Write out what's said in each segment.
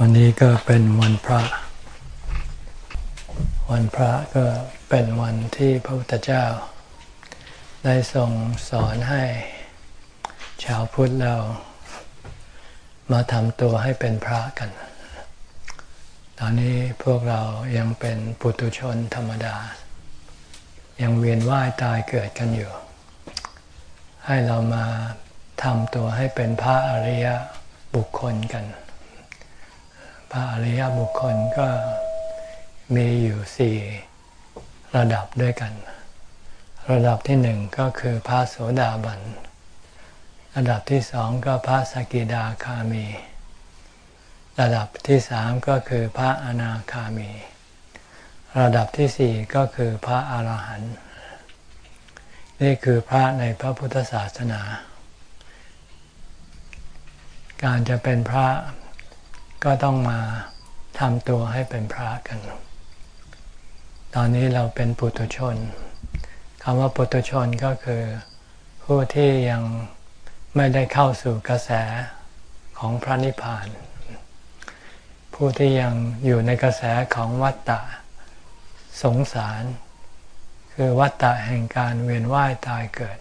วันนี้ก็เป็นวันพระ วันพระก็เป็นวันที่พระพุทธเจ้า ได้ทรงสอนให้ ชาวพุทธเรา มาทำตัวให้เป็นพระกัน ตอนนี้พวกเรายังเป็นปุตุชนธรรมดา ยังเวียนว่ายตายเกิดกันอยู่ ให้เรามาทำตัวให้เป็นพระอริยบุคคลกัน อริยบุคคลก็มีอยู่สี่ระดับด้วยกัน ระดับที่หนึ่งก็คือพระโสดาบัน ระดับที่สองก็พระสกิดาคามี ระดับที่สามก็คือพระอนาคามี ระดับที่สี่ก็คือพระอาหารหันต์ นี่คือพระในพระพุทธศาสนา การจะเป็นพระ ก็ต้องมาทำตัวให้เป็นพระกัน ตอนนี้เราเป็นปุถุชนคำว่าปุถุชนก็คือผู้ที่ยังไม่ได้เข้าสู่กระแสของพระนิพพาน ผู้ที่ยังอยู่ในกระแสของวัฏฏะสงสาร คือวัฏฏะแห่งการเวียนว่ายตายเกิด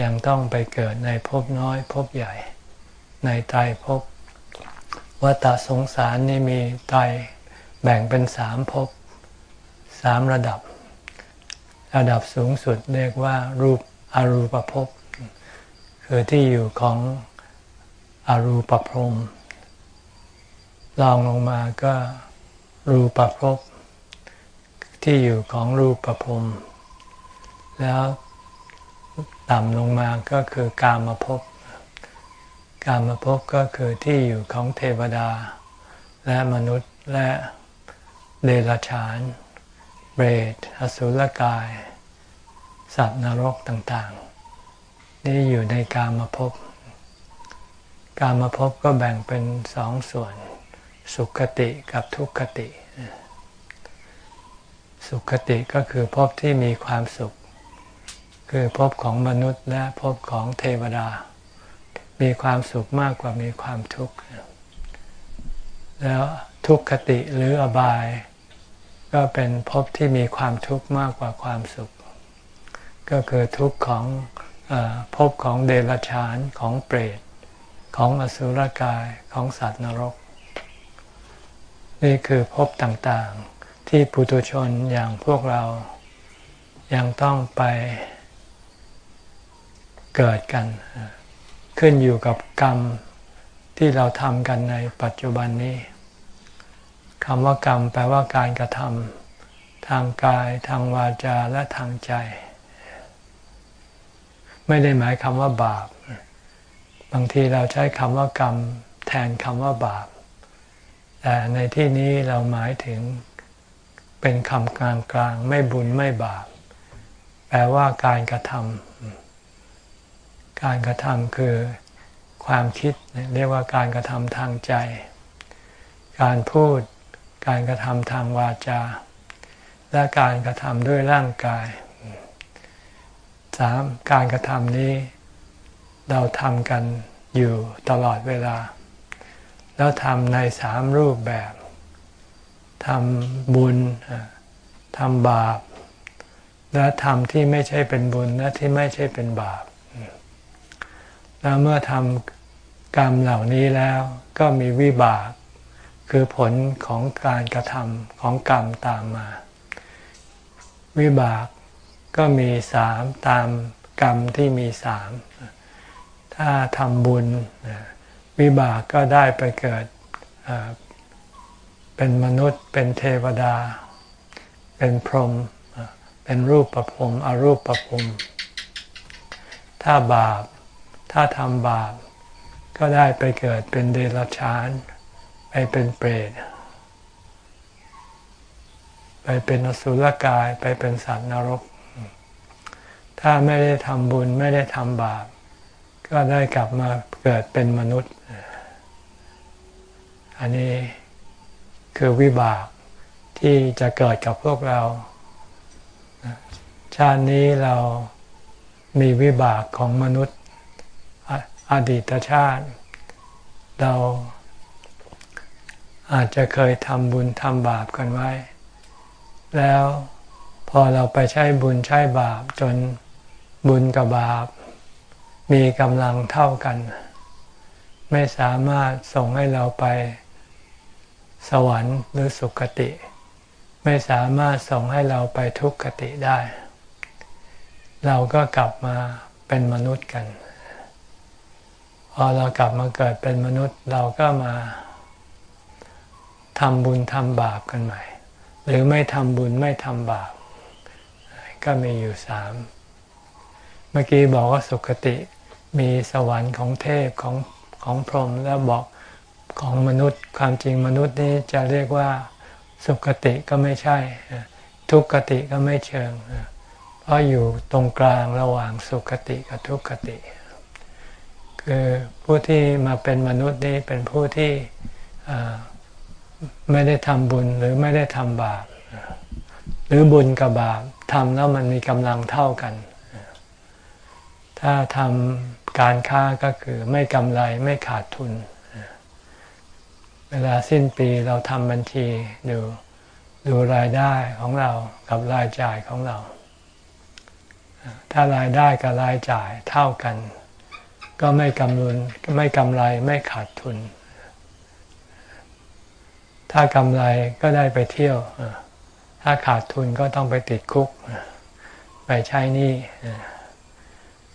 ยังต้องไปเกิดในภพน้อยภพใหญ่ ในตายภพ วัฏสงสารนี่มีตายแบ่งเป็นสามภพสามระดับ ระดับสูงสุดเรียกว่ารูปอรูปภพคือที่อยู่ของอรูปภพลองลงมาก็รูปภพที่อยู่ของรูปภพแล้วต่ำลงมาก็คือกามภพ การมาพบก็คือที่อยู่ของเทวดา และมนุษย์และเดรัจฉานเบรดอสุรกาย สัตว์นรกต่างๆ นี่อยู่ในการมาพบ การมาพบก็แบ่งเป็นสองส่วน สุขติ กับทุกขติ สุขติก็คือพบที่มีความสุข คือพบของมนุษย์และพบของเทวดา มีความสุขมากกว่ามีความทุกข์ แล้วทุกขติหรืออบาย ก็เป็นภพที่มีความทุกข์มากกว่าความสุข ก็คือทุกข์ของภพของเดรัจฉานของเปรตของอสุรกายของสัตว์นรก นี่คือภพต่างๆ ที่ปุถุชนอย่างพวกเรายังต้องไปเกิดกัน ขึ้นอยู่กับกรรมที่เราทำกันในปัจจุบันนี้คำว่ากรรมแปลว่าการกระทำทางกายทางวาจาและทางใจ ไม่ได้หมายคำว่าบาป บางทีเราใช้คำว่ากรรมแทนคำว่าบาป แต่ในที่นี้เราหมายถึงเป็นคำกลางกลางไม่บุญไม่บาป แปลว่าการกระทำ การกระทำคือความคิดเรียกว่าการกระทำทางใจ การพูด การกระทำทางวาจา และการกระทำด้วยร่างกายสามการกระทำนี้ เราทำกันอยู่ตลอดเวลา แล้วทำในสามรูปแบบทำบุญทำบาป และทำที่ไม่ใช่เป็นบุญและที่ไม่ใช่เป็นบาป แล้วเมื่อทำกรรมเหล่านี้แล้วก็มีวิบาก คือผลของการกระทำของกรรมตามมา วิบากก็มีสามตามกรรมที่มีสาม ถ้าทำบุญ วิบากก็ได้ไปเกิดเป็นมนุษย์เป็นเทวดา เป็นพรหมเป็นรูปประพรมอรูปประพรมถ้าบาป ถ้าทำบาป ก็ได้ไปเกิดเป็นเดรัจฉาน ไปเป็นเปรต ไปเป็นอสุรกาย ไปเป็นสัตว์นรก ถ้าไม่ได้ทำบุญไม่ได้ทำบาป ก็ได้กลับมาเกิดเป็นมนุษย์ อันนี้คือวิบากที่จะเกิดกับพวกเรา ชาตินี้เรามีวิบากของมนุษย์ อดีตชาติ เราอาจจะเคยทำบุญทำบาปกันไว้ แล้วพอเราไปใช้บุญใช้บาปจนบุญกับบาป มีกำลังเท่ากัน ไม่สามารถส่งให้เราไปสวรรค์หรือสุคติ ไม่สามารถส่งให้เราไปทุกขติได้ เราก็กลับมาเป็นมนุษย์กัน อเรากลับมาเกิดเป็นมนุษย์เราก็มาทำบุญทำบาปกันใหม่ หรือไม่ทำบุญไม่ทำบาป ก็มีอยู่สาม เมื่อกี้บอกว่าสุคติมีสวรรค์ของเทพของของพรหมแล้วบอกของมนุษย์ความจริงมนุษย์นี้จะเรียกว่าสุคติก็ไม่ใช่ ทุกขติก็ไม่เชิง เพราะอยู่ตรงกลางระหว่างสุคติกับทุกขติ คือผู้ที่มาเป็นมนุษย์นี้เป็นผู้ที่ไม่ได้ทำบุญหรือไม่ได้ทำบาปหรือบุญกับบาปทำแล้วมันมีกำลังเท่ากัน ถ้าทำการค้าก็คือไม่กำไรไม่ขาดทุน เวลาสิ้นปีเราทำบัญชีดูดูรายได้ของเรากับรายจ่ายของเรา ถ้ารายได้กับรายจ่ายเท่ากัน ก็ไม่กำลุนไม่กำไรไม่ขาดทุน ถ้ากำไรก็ได้ไปเที่ยว ถ้าขาดทุนก็ต้องไปติดคุก ไปใช้หนี้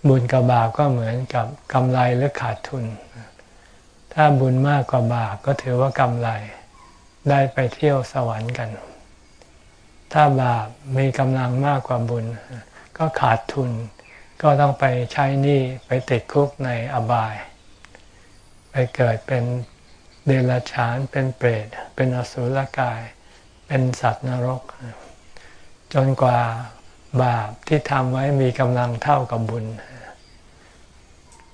บุญกับบาปก็เหมือนกับกำไรหรือขาดทุน ถ้าบุญมากกว่าบาปก็ถือว่ากำไร ได้ไปเที่ยวสวรรค์กัน ถ้าบาปมีกำลังมากกว่าบุญ ก็ขาดทุน ก็ต้องไปใช้หนี้ไปติดคุกในอบาย ไปเกิดเป็นเดรัจฉานเป็นเปรต เป็นอสุรกาย เป็นสัตว์นรก จนกว่าบาปที่ทำไว้มีกำลังเท่ากับบุญ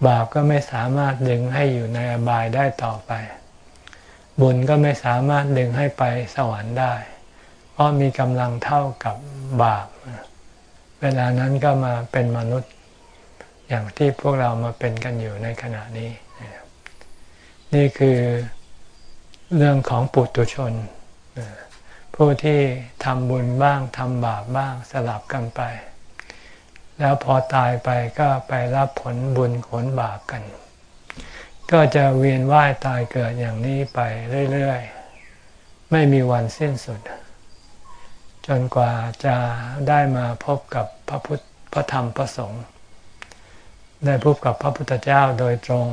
บาปก็ไม่สามารถดึงให้อยู่ในอบายได้ต่อไป บุญก็ไม่สามารถดึงให้ไปสวรรค์ได้ เพราะมีกำลังเท่ากับบาป เวลานั้นก็มาเป็นมนุษย์ อย่างที่พวกเรามาเป็นกันอยู่ในขณะนี้ นี่คือเรื่องของปุถุชน ผู้ที่ทำบุญบ้างทำบาปบ้างสลับกันไป แล้วพอตายไปก็ไปรับผลบุญผลบาปกัน ก็จะเวียนว่ายตายเกิดอย่างนี้ไปเรื่อยๆ ไม่มีวันสิ้นสุด จนกว่าจะได้มาพบกับพระพุทธพระธรรมพระสงฆ์ ได้พบกับพระพุทธเจ้าโดยตรง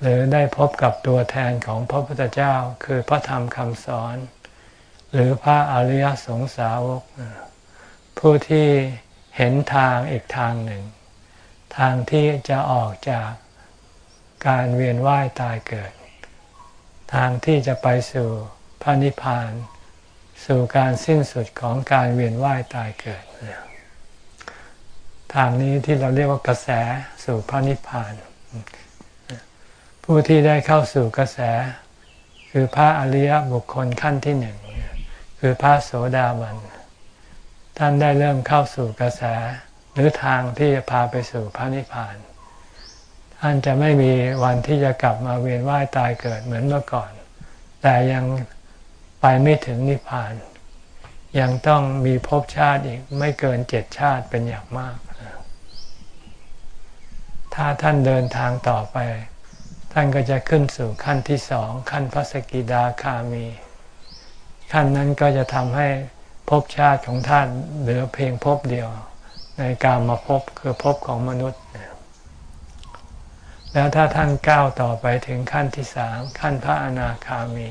หรือได้พบกับตัวแทนของพระพุทธเจ้า คือพระธรรมคำสอน หรือพระอริยสงสาวก ผู้ที่เห็นทางอีกทางหนึ่ง ทางที่จะออกจากการเวียนว่ายตายเกิด ทางที่จะไปสู่พระนิพพาน สู่การสิ้นสุดของการเวียนว่ายตายเกิด ทางนี้ที่เราเรียกว่ากระแสสู่พระนิพพาน ผู้ที่ได้เข้าสู่กระแส คือพระอริยบุคคลขั้นที่หนึ่งคือพระโสดาบันท่านได้เริ่มเข้าสู่กระแสหรือทางที่จะพาไปสู่พระนิพพาน ท่านจะไม่มีวันที่จะกลับมาเวียนว่ายตายเกิดเหมือนเมื่อก่อน แต่ยังไปไม่ถึงนิพพาน ยังต้องมีภพชาติอีกไม่เกินเจ็ดชาติเป็นอย่างมาก ถ้าท่านเดินทางต่อไป ท่านก็จะขึ้นสู่ขั้นที่สองขั้นพระสกิดาคามี ขั้นนั้นก็จะทำให้ภพชาติของท่านเหลือเพียงภพเดียว ในการมาพบคือภพของมนุษย์ แล้วถ้าท่านก้าวต่อไปถึงขั้นที่สามขั้นพระอนาคามี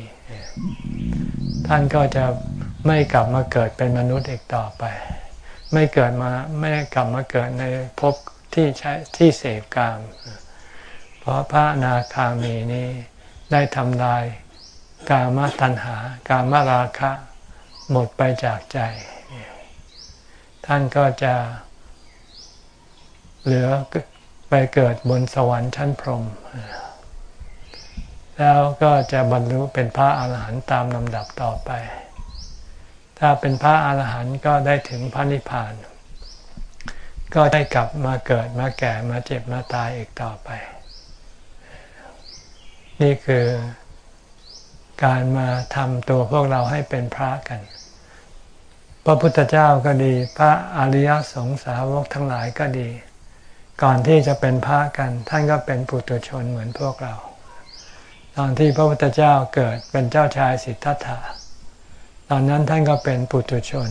ท่านก็จะไม่กลับมาเกิดเป็นมนุษย์อีกต่อไป ไม่เกิดมาไม่กลับมาเกิดในภพ ที่ใช้ที่เสพกาม เพราะพระนาคามีนี้ได้ทำลายกามตัณหา กามราคะ หมดไปจากใจ ท่านก็จะเหลือไปเกิดบนสวรรค์ชั้นพรหมแล้วก็จะบรรลุเป็นพระอาหารหันต์ตามลำดับต่อไป ถ้าเป็นพระอาหารหันต์ก็ได้ถึงพระนิพพาน ก็ได้กลับมาเกิดมาแก่มาเจ็บมาตายอีกต่อไป นี่คือการมาทำตัวพวกเราให้เป็นพระกัน พระพุทธเจ้าก็ดี พระอริยสงสาวกทั้งหลายก็ดี ก่อนที่จะเป็นพระกัน ท่านก็เป็นปุถุชนเหมือนพวกเรา ตอนที่พระพุทธเจ้าเกิดเป็นเจ้าชายสิทธัตถะ ตอนนั้นท่านก็เป็นปุถุชน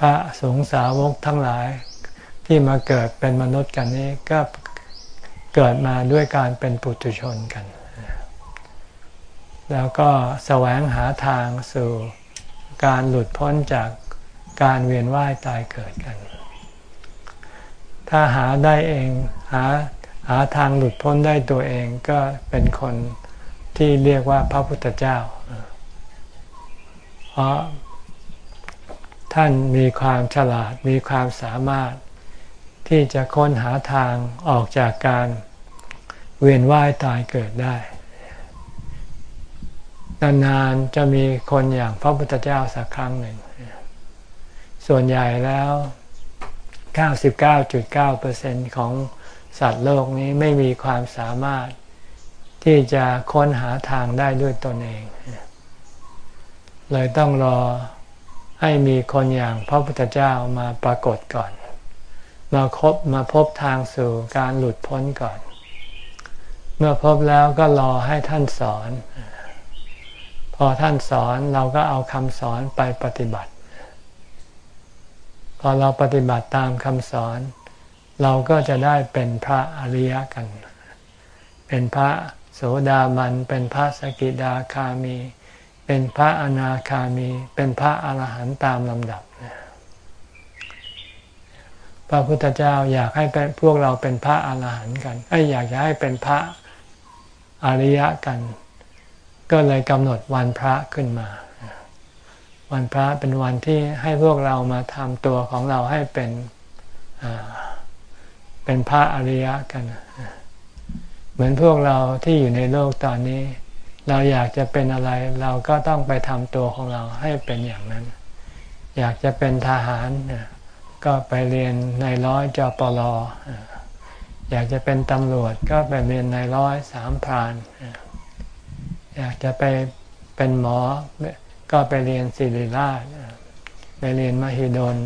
พระสงฆ์สาวกทั้งหลายที่มาเกิดเป็นมนุษย์กันนี้ก็เกิดมาด้วยการเป็นปุถุชนกัน แล้วก็แสวงหาทางสู่การหลุดพ้นจากการเวียนว่ายตายเกิดกัน ถ้าหาได้เองหาหาทางหลุดพ้นได้ตัวเองก็เป็นคนที่เรียกว่าพระพุทธเจ้า เพราะ ท่านมีความฉลาดมีความสามารถ ที่จะค้นหาทางออกจากการเวียนว่ายตายเกิดได้ นานๆจะมีคนอย่างพระพุทธเจ้าสักครั้งหนึ่ง ส่วนใหญ่แล้ว 99.9%ของสัตว์โลกนี้ไม่มีความสามารถที่จะค้นหาทางได้ด้วยตนเอง เลยต้องรอ ให้มีคนอย่างพระพุทธเจ้ามาปรากฏก่อน มาคบมาพบทางสู่การหลุดพ้นก่อน เมื่อพบแล้วก็รอให้ท่านสอน พอท่านสอนเราก็เอาคำสอนไปปฏิบัติ พอเราปฏิบัติตามคำสอน เราก็จะได้เป็นพระอริยกัน เป็นพระโสดาบันเป็นพระสกิดาคามี เป็นพระอนาคามี เป็นพระอรหันต์ตามลำดับ พระพุทธเจ้าอยากให้เป็นพวกเราเป็นพระอรหันต์กันไอ้อยากจะให้เป็นพระอริยะกัน ก็เลยกำหนดวันพระขึ้นมา วันพระเป็นวันที่ให้พวกเรามาทำตัวของเราให้เป็นเป็นพระอริยะกัน เหมือนพวกเราที่อยู่ในโลกตอนนี้ เราอยากจะเป็นอะไรเราก็ต้องไปทำตัวของเราให้เป็นอย่างนั้น อยากจะเป็นทหารก็ไปเรียนในร้อยจปลออยากจะเป็นตำรวจก็ไปเรียนในร้อยสามพรานอยากจะไปเป็นหมอก็ไปเรียนศิริราชไปเรียนมหิดล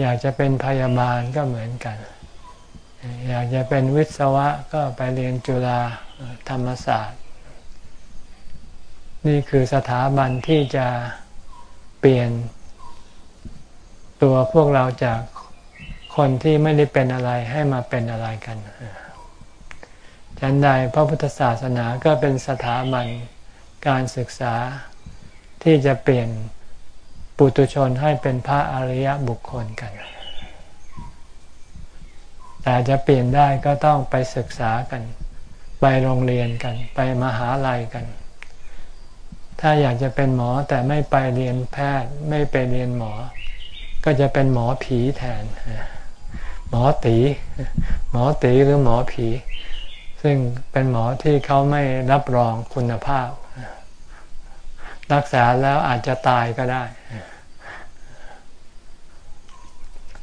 อยากจะเป็นพยาบาลก็เหมือนกัน อยากจะเป็นวิศวะก็ไปเรียนจุฬาธรรมศาสตร์ นี่คือสถาบันที่จะเปลี่ยนตัวพวกเราจากคนที่ไม่ได้เป็นอะไรให้มาเป็นอะไรกันฉันใดพระพุทธศาสนาก็เป็นสถาบันการศึกษาที่จะเปลี่ยนปุตุชนให้เป็นพระอริยบุคคลกัน แต่จะเปลี่ยนได้ก็ต้องไปศึกษากัน ไปโรงเรียนกัน ไปมหาลัยกัน ถ้าอยากจะเป็นหมอแต่ไม่ไปเรียนแพทย์ไม่ไปเรียนหมอ ก็จะเป็นหมอผีแทน หมอตี หมอตีหรือหมอผี ซึ่งเป็นหมอที่เขาไม่รับรองคุณภาพ รักษาแล้วอาจจะตายก็ได้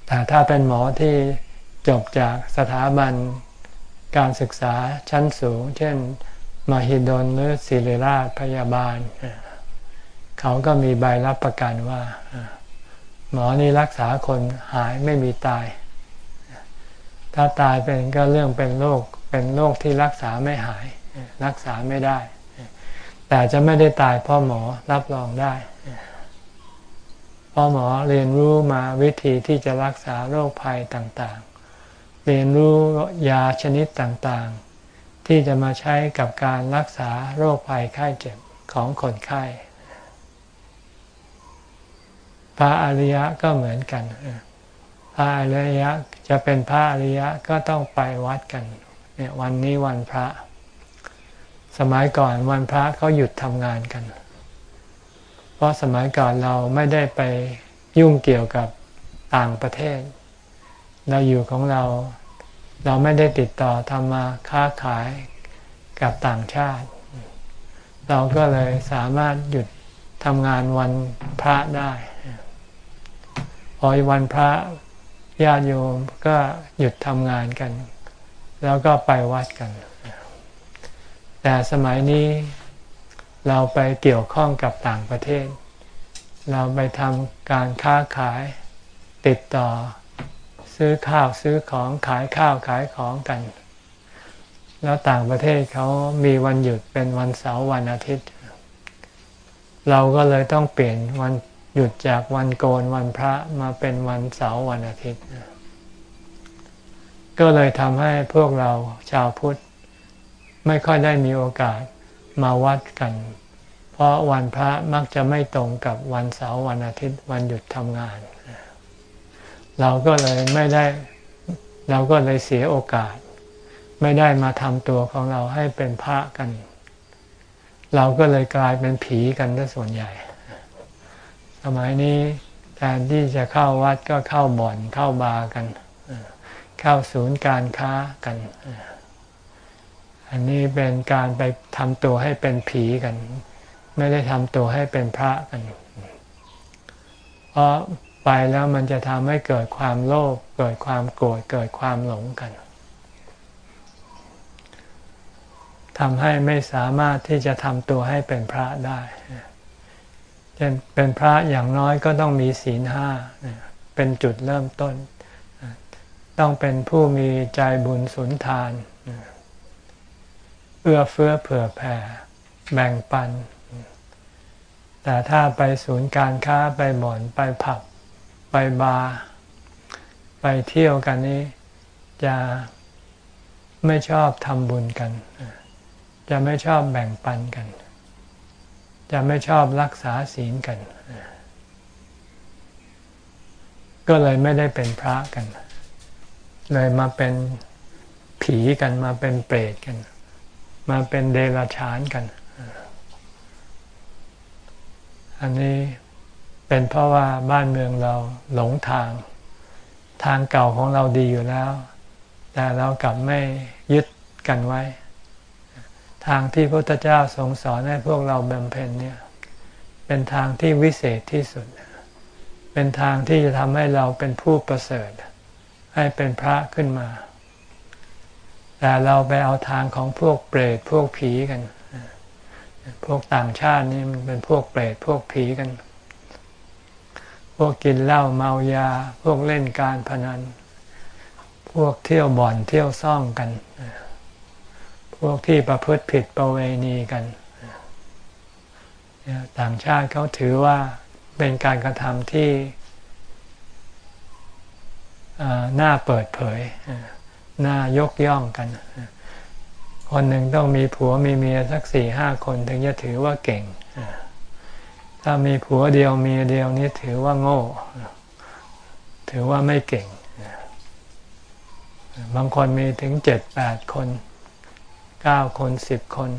แต่ถ้าเป็นหมอที่จบจากสถาบันการศึกษาชั้นสูง เช่น มหิดลหรือศิริราชพยาบาล เขาก็มีใบรับประกันว่า หมอนี่รักษาคนหายไม่มีตาย ถ้าตายเป็นก็เรื่องเป็นโรคเป็นโรคที่รักษาไม่หาย รักษาไม่ได้ แต่จะไม่ได้ตายเพราะหมอรับรองได้เพราะหมอเรียนรู้มาวิธีที่จะรักษาโรคภัยต่างๆ เรียนรู้ยาชนิดต่างๆ ที่จะมาใช้กับการรักษาโรคภัยไข้เจ็บของคนไข้ พระอริยะก็เหมือนกัน พระอริยะจะเป็นพระอริยะก็ต้องไปวัดกันเนี่ยวันนี้วันพระ สมัยก่อนวันพระเขาหยุดทำงานกัน เพราะสมัยก่อนเราไม่ได้ไปยุ่งเกี่ยวกับต่างประเทศ เราอยู่ของเรา เราไม่ได้ติดต่อทำมาค้าขายกับต่างชาติ เราก็เลยสามารถหยุดทำงานวันพระได้ พอวันพระญาติโยมก็หยุดทำงานกัน แล้วก็ไปวัดกัน แต่สมัยนี้เราไปเกี่ยวข้องกับต่างประเทศ เราไปทำการค้าขายติดต่อ ซื้อข้าวซื้อของขายข้าวขายของกัน แล้วต่างประเทศเขามีวันหยุดเป็นวันเสาร์วันอาทิตย์ เราก็เลยต้องเปลี่ยนวันหยุดจากวันโกนวันพระมาเป็นวันเสาร์วันอาทิตย์ ก็เลยทำให้พวกเราชาวพุทธ ไม่ค่อยได้มีโอกาสมาวัดกัน เพราะวันพระมักจะไม่ตรงกับวันเสาร์วันอาทิตย์ วันหยุดทำงาน เราก็เลยไม่ได้ เราก็เลยเสียโอกาส ไม่ได้มาทำตัวของเราให้เป็นพระกัน เราก็เลยกลายเป็นผีกันซะส่วนใหญ่ สมัยนี้แทนที่จะเข้าวัดก็เข้าบ่อนเข้าบาร์กัน เข้าศูนย์การค้ากัน อันนี้เป็นการไปทำตัวให้เป็นผีกัน ไม่ได้ทำตัวให้เป็นพระกัน เพราะ ไปแล้วมันจะทำให้เกิดความโลภเกิดความโกรธเกิดความหลงกันทำให้ไม่สามารถที่จะทำตัวให้เป็นพระได้เช่นเป็นพระอย่างน้อยก็ต้องมีศีลห้าเป็นจุดเริ่มต้น ต้องเป็นผู้มีใจบุญสุนทาน เอื้อเฟื้อเผื่อแผ่ แบ่งปัน แต่ถ้าไปศูนย์การค้าไปบ่อนไปผับ ไปบาร์ไปเที่ยวกันนี้จะไม่ชอบทำบุญกัน จะไม่ชอบแบ่งปันกัน จะไม่ชอบรักษาศีลกัน ก็เลยไม่ได้เป็นพระกัน เลยมาเป็นผีกันมาเป็นเปรตกัน มาเป็นเดรัจฉานกัน อันนี้ เป็นเพราะว่าบ้านเมืองเราหลงทาง ทางเก่าของเราดีอยู่แล้ว แต่เรากลับไม่ยึดกันไว้ ทางที่พระพุทธเจ้าทรงสอนให้พวกเราบำเพ็ญเนี่ยเป็นทางที่วิเศษที่สุด เป็นทางที่จะทำให้เราเป็นผู้ประเสริฐ ให้เป็นพระขึ้นมา แต่เราไปเอาทางของพวกเปรตพวกผีกัน พวกต่างชาตินี่มันเป็นพวกเปรตพวกผีกัน พวกกินเหล้าเมายา พวกเล่นการพนัน พวกเที่ยวบ่อนเที่ยวซ่องกัน พวกที่ประพฤติผิดประเวณีกันต่างชาติเขาถือว่าเป็นการกระทำที่น่าเปิดเผยน่ายกย่องกัน คนหนึ่งต้องมีผัวมีเมียสักสี่ห้าคนถึงจะถือว่าเก่ง ถ้ามีผัวเดียวเมียเดียวนี่ถือว่าโง่ ถือว่าไม่เก่ง บางคนมีถึงเจ็ดแปดคนเก้าคนสิบคน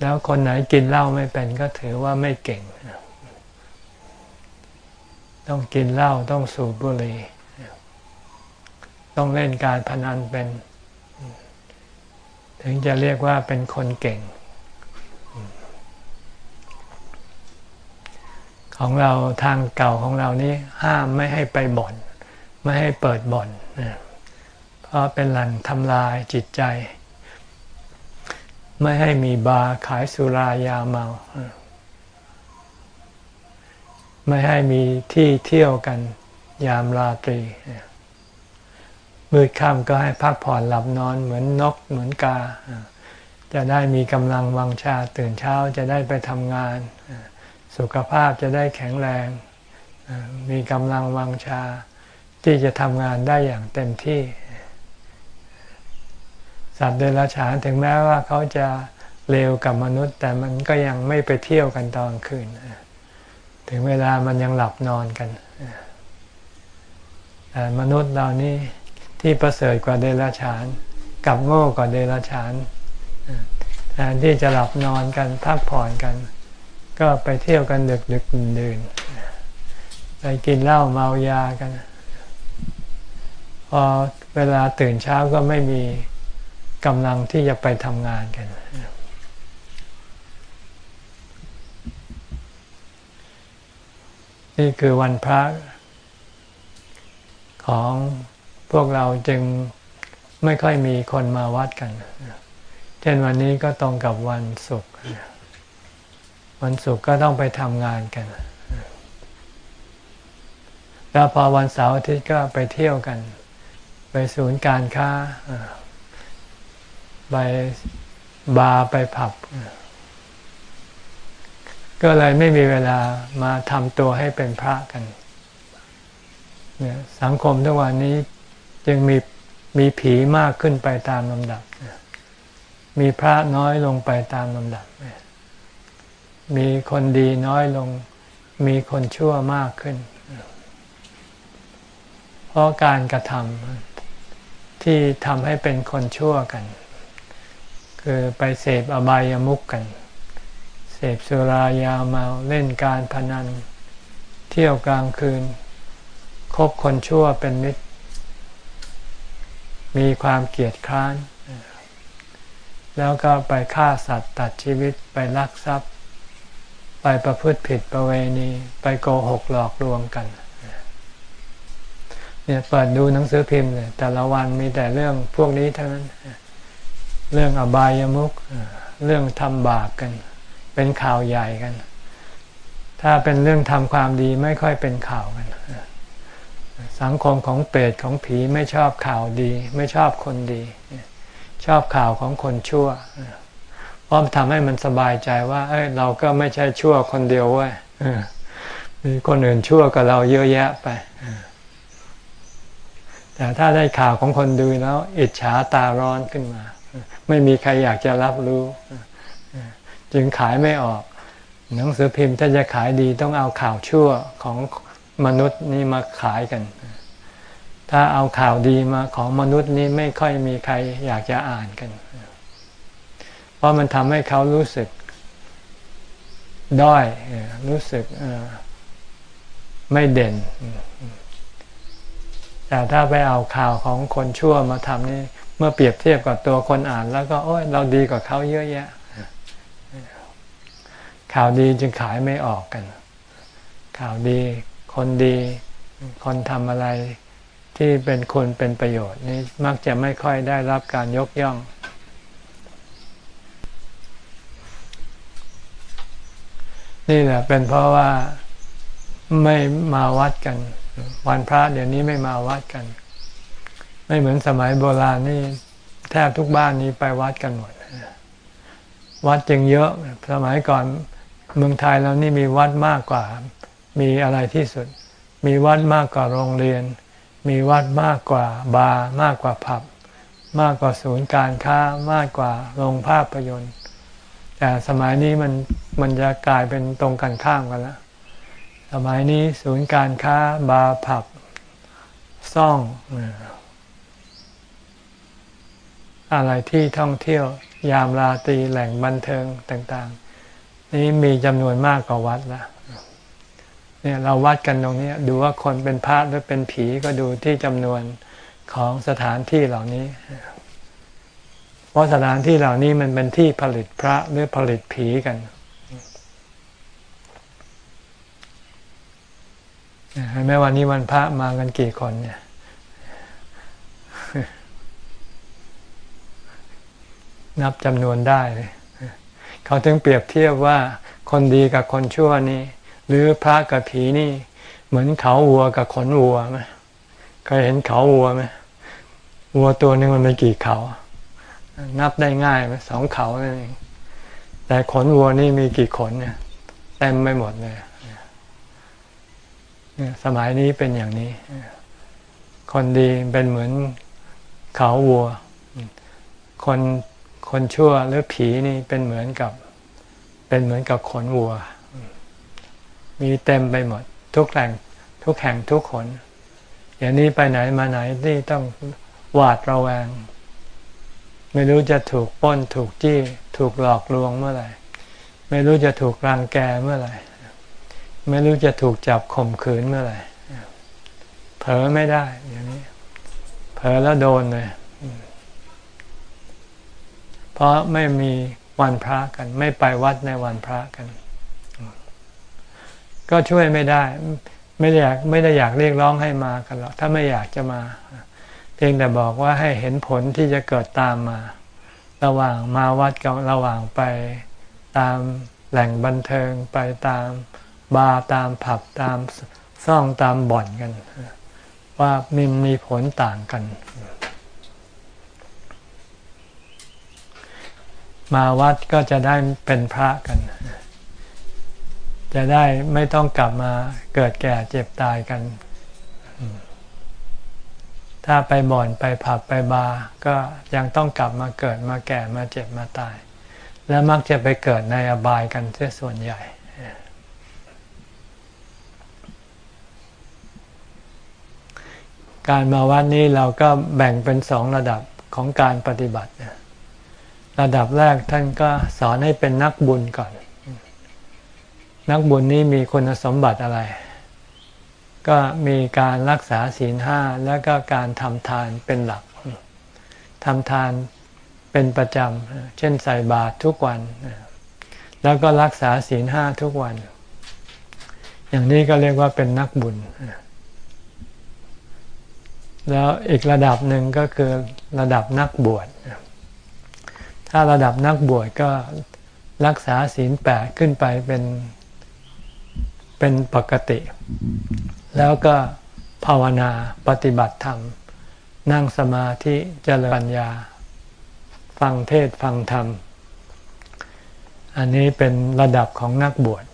แล้วคนไหนกินเหล้าไม่เป็นก็ถือว่าไม่เก่ง ต้องกินเหล้าต้องสูบบุหรี่ต้องเล่นการพนันเป็น ถึงจะเรียกว่าเป็นคนเก่ง ของเราทางเก่าของเรานี้ห้ามไม่ให้ไปบ่อน ไม่ให้เปิดบ่อน เพราะเป็นหลังทำลายจิตใจ ไม่ให้มีบาร์ขายสุรายาเมา ไม่ให้มีที่เที่ยวกันยามราตรีมืดค่ำก็ให้พักผ่อนหลับนอนเหมือนนกเหมือนกา จะได้มีกำลังวังชาตื่นเช้าจะได้ไปทำงาน สุขภาพจะได้แข็งแรง มีกำลังวังชาที่จะทำงานได้อย่างเต็มที่ สัตว์เดรัจฉานถึงแม้ว่าเขาจะเร็วกับมนุษย์ แต่มันก็ยังไม่ไปเที่ยวกันตอนคืน ถึงเวลามันยังหลับนอนกันแต่มนุษย์เรานี่ที่ประเสริฐกว่าเดรัจฉานกับโง่กว่าเดรัจฉานแทนที่จะหลับนอนกันพักผ่อนกัน ก็ไปเที่ยวกันดึกดึกดื่นไปกินเหล้าเมายากัน พอเวลาตื่นเช้าก็ไม่มีกำลังที่จะไปทำงานกัน นี่คือวันพระของพวกเราจึงไม่ค่อยมีคนมาวัดกัน เช่นวันนี้ก็ตรงกับวันศุกร์ วันศุกร์ก็ต้องไปทำงานกัน แล้วพอวันเสาร์อาทิตย์ก็ไปเที่ยวกัน ไปศูนย์การค้า ไปบาร์ไปผับ ก็เลยไม่มีเวลามาทำตัวให้เป็นพระกันเนี่ยสังคมทุกวันนี้จึงมีมีผีมากขึ้นไปตามลำดับ มีพระน้อยลงไปตามลำดับ มีคนดีน้อยลง มีคนชั่วมากขึ้น เพราะการกระทำที่ทำให้เป็นคนชั่วกัน คือไปเสพอบายามุกกัน เสพสุรายาเมาเล่นการพนัน เที่ยวกลางคืน คบคนชั่วเป็นมิตร มีความเกียดคร้านแล้วก็ไปฆ่าสัตว์ตัดชีวิตไปลักทรัพย์ ไปประพฤติผิดประเวณี ไปโกหกหลอกลวงกัน เนี่ยเปิดดูหนังสือพิมพ์เลยแต่ละวันมีแต่เรื่องพวกนี้เท่านั้น เรื่องอบายามุขเรื่องทำบาปกัน เป็นข่าวใหญ่กัน ถ้าเป็นเรื่องทำความดีไม่ค่อยเป็นข่าวกันสังคมของเปรตของผีไม่ชอบข่าวดี ไม่ชอบคนดี ชอบข่าวของคนชั่ว เพราะทำให้มันสบายใจว่าเอ้ยเราก็ไม่ใช่ชั่วคนเดียวเว้ยมีคนอื่นชั่วกับเราเยอะแยะไป แต่ถ้าได้ข่าวของคนดูแล้ว อิจฉาตาร้อนขึ้นมา ไม่มีใครอยากจะรับรู้ จึงขายไม่ออก หนังสือพิมพ์ถ้าจะขายดีต้องเอาข่าวชั่วของมนุษย์นี่มาขายกัน ถ้าเอาข่าวดีมาของมนุษย์นี่ไม่ค่อยมีใครอยากจะอ่านกัน เพราะมันทำให้เขารู้สึกด้อยรู้สึกไม่เด่น แต่ถ้าไปเอาข่าวของคนชั่วมาทำนี่เมื่อเปรียบเทียบกับตัวคนอ่าน แล้วก็โอ้ยเราดีกว่าเขาเยอะแยะ ข่าวดีจึงขายไม่ออกกัน ข่าวดี คนดี คนทำอะไรที่เป็นคุณเป็นประโยชน์นี่มักจะไม่ค่อยได้รับการยกย่อง นี่แหละเป็นเพราะว่าไม่มาวัดกัน วันพระเดี๋ยวนี้ไม่มาวัดกัน ไม่เหมือนสมัยโบราณนี่แทบทุกบ้านนี้ไปวัดกันหมด วัดจึงเยอะ สมัยก่อนเมืองไทยเรานี่มีวัดมากกว่า มีอะไรที่สุด มีวัดมากกว่าโรงเรียน มีวัดมากกว่าบาร์มากกว่าผับ มากกว่าศูนย์การค้ามากกว่าโรงภาพยนตร์ แต่สมัยนี้มันมันจะกลายเป็นตรงกันข้ามกันแล้วสมัยนี้ศูนย์การค้าบาร์ผับซ่องอะไรที่ท่องเที่ยวยามราตรีแหล่งบันเทิงต่างๆ นี้มีจำนวนมากกว่าวัดแล้วเนี่ยเราวัดกันตรงนี้ดูว่าคนเป็นพระหรือเป็นผีก็ดูที่จำนวนของสถานที่เหล่านี้ เพราะสถานที่เหล่านี้มันเป็นที่ผลิตพระหรือผลิตผีกันเห็นไหมวันนี้วันพระมากันกี่คนเนี่ยนับจำนวนได้เลยเขาถึงเปรียบเทียบว่าคนดีกับคนชั่วนี่ หรือพระกับผีนี่ เหมือนเขาวัวกับขนวัวไหมเคยเห็นเขาวัวไหมวัวตัวหนึ่งมันมีกี่เขา นับได้ง่ายไหมสองเขานั่นเองแต่ขนวัวนี่มีกี่ขนเนี่ยเต็มไม่หมดเลยสมัยนี้เป็นอย่างนี้ คนดีเป็นเหมือนเขาวัว คนคนชั่วหรือผีนี่เป็นเหมือนกับ เป็นเหมือนกับขนวัว มีเต็มไปหมด ทุกแห่งทุกแห่งทุกคนอย่างนี้ไปไหนมาไหนที่ต้องหวาดระแวง ไม่รู้จะถูกป้นถูกจี้ ถูกหลอกลวงเมื่อไหร่ไม่รู้จะถูกรังแกเมื่อไหร่ไม่รู้จะถูกจับข่มขืนเมื่อไหร่เผลอไม่ได้อย่างนี้เผลอแล้วโดนเลยเพราะไม่มีวันพระกัน ไม่ไปวัดในวันพระกัน ก็ช่วยไม่ได้ ไม่ได้อยากไม่ได้อยากเรียกร้องให้มากันหรอกถ้าไม่อยากจะมา เพียงแต่บอกว่าให้เห็นผลที่จะเกิดตามมา ระหว่างมาวัดกับระหว่างไปตามแหล่งบันเทิงไปตามบาร์ตามผับตามซ่องตามบ่อนกัน ว่ามีมีผลต่างกัน มาวัดก็จะได้เป็นพระกัน จะได้ไม่ต้องกลับมาเกิดแก่เจ็บตายกัน ถ้าไปบ่อนไปผับไปบาร์ก็ยังต้องกลับมาเกิดมาแก่มาเจ็บมาตาย และมักจะไปเกิดในอบายกันเสียส่วนใหญ่ การมาวัดนี้เราก็แบ่งเป็นสองระดับของการปฏิบัติ ระดับแรกท่านก็สอนให้เป็นนักบุญก่อน นักบุญนี้มีคุณสมบัติอะไร ก็มีการรักษาศีลห้าแล้วก็การทำทานเป็นหลักทำทานเป็นประจำ เช่นใส่บาตรทุกวัน แล้วก็รักษาศีลห้าทุกวัน อย่างนี้ก็เรียกว่าเป็นนักบุญ แล้วอีกระดับหนึ่งก็คือระดับนักบวช ถ้าระดับนักบวชก็รักษาศีลแปดขึ้นไปเป็นเป็นปกติ แล้วก็ภาวนาปฏิบัติธรรม นั่งสมาธิเจริญปัญญา ฟังเทศฟังธรรม อันนี้เป็นระดับของนักบวช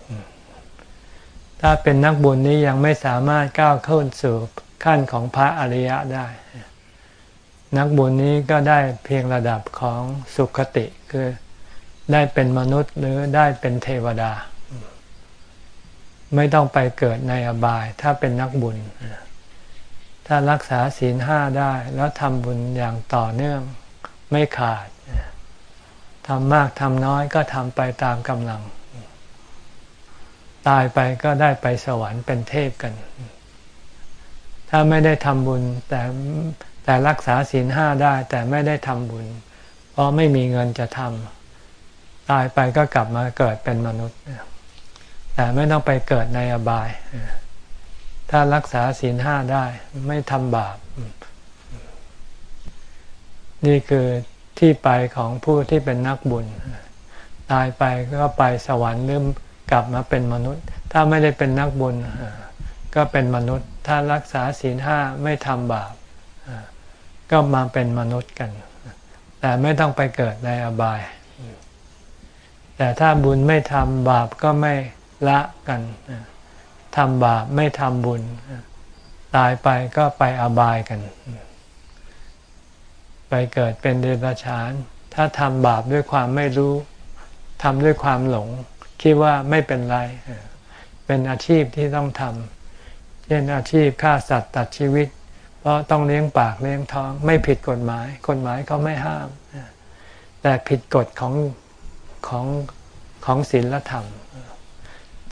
ถ้าเป็นนักบุญนี้ยังไม่สามารถก้าวเข้าสู่ขั้นของพระอริยะได้ นักบุญนี้ก็ได้เพียงระดับของสุขติคือได้เป็นมนุษย์หรือได้เป็นเทวดา ไม่ต้องไปเกิดในอบาย ถ้าเป็นนักบุญ ถ้ารักษาศีลห้าได้ แล้วทำบุญอย่างต่อเนื่องไม่ขาดทำมากทำน้อยก็ทำไปตามกำลัง ตายไปก็ได้ไปสวรรค์เป็นเทพกัน ถ้าไม่ได้ทำบุญแต่แต่รักษาศีลห้าได้ แต่ไม่ได้ทำบุญ เพราะไม่มีเงินจะทำตายไปก็กลับมาเกิดเป็นมนุษย์ แต่ไม่ต้องไปเกิดในอบาย ถ้ารักษาศีลห้าได้ไม่ทำบาป นี่คือที่ไปของผู้ที่เป็นนักบุญ ตายไปก็ไปสวรรค์หรือกลับมาเป็นมนุษย์ ถ้าไม่ได้เป็นนักบุญก็เป็นมนุษย์ ถ้ารักษาศีลห้าไม่ทำบาป ก็มาเป็นมนุษย์กัน แต่ไม่ต้องไปเกิดในอบาย แต่ถ้าบุญไม่ทำบาปก็ไม่ ละกันทำบาปไม่ทำบุญ ตายไปก็ไปอบายกัน ไปเกิดเป็นเดรัจฉาน ถ้าทำบาปด้วยความไม่รู้ทำด้วยความหลง คิดว่าไม่เป็นไร เป็นอาชีพที่ต้องทำเช่นอาชีพฆ่าสัตว์ตัดชีวิต เพราะต้องเลี้ยงปากเลี้ยงท้อง ไม่ผิดกฎหมาย กฎหมายเขาไม่ห้าม แต่ผิดกฎของของของศีลธรรม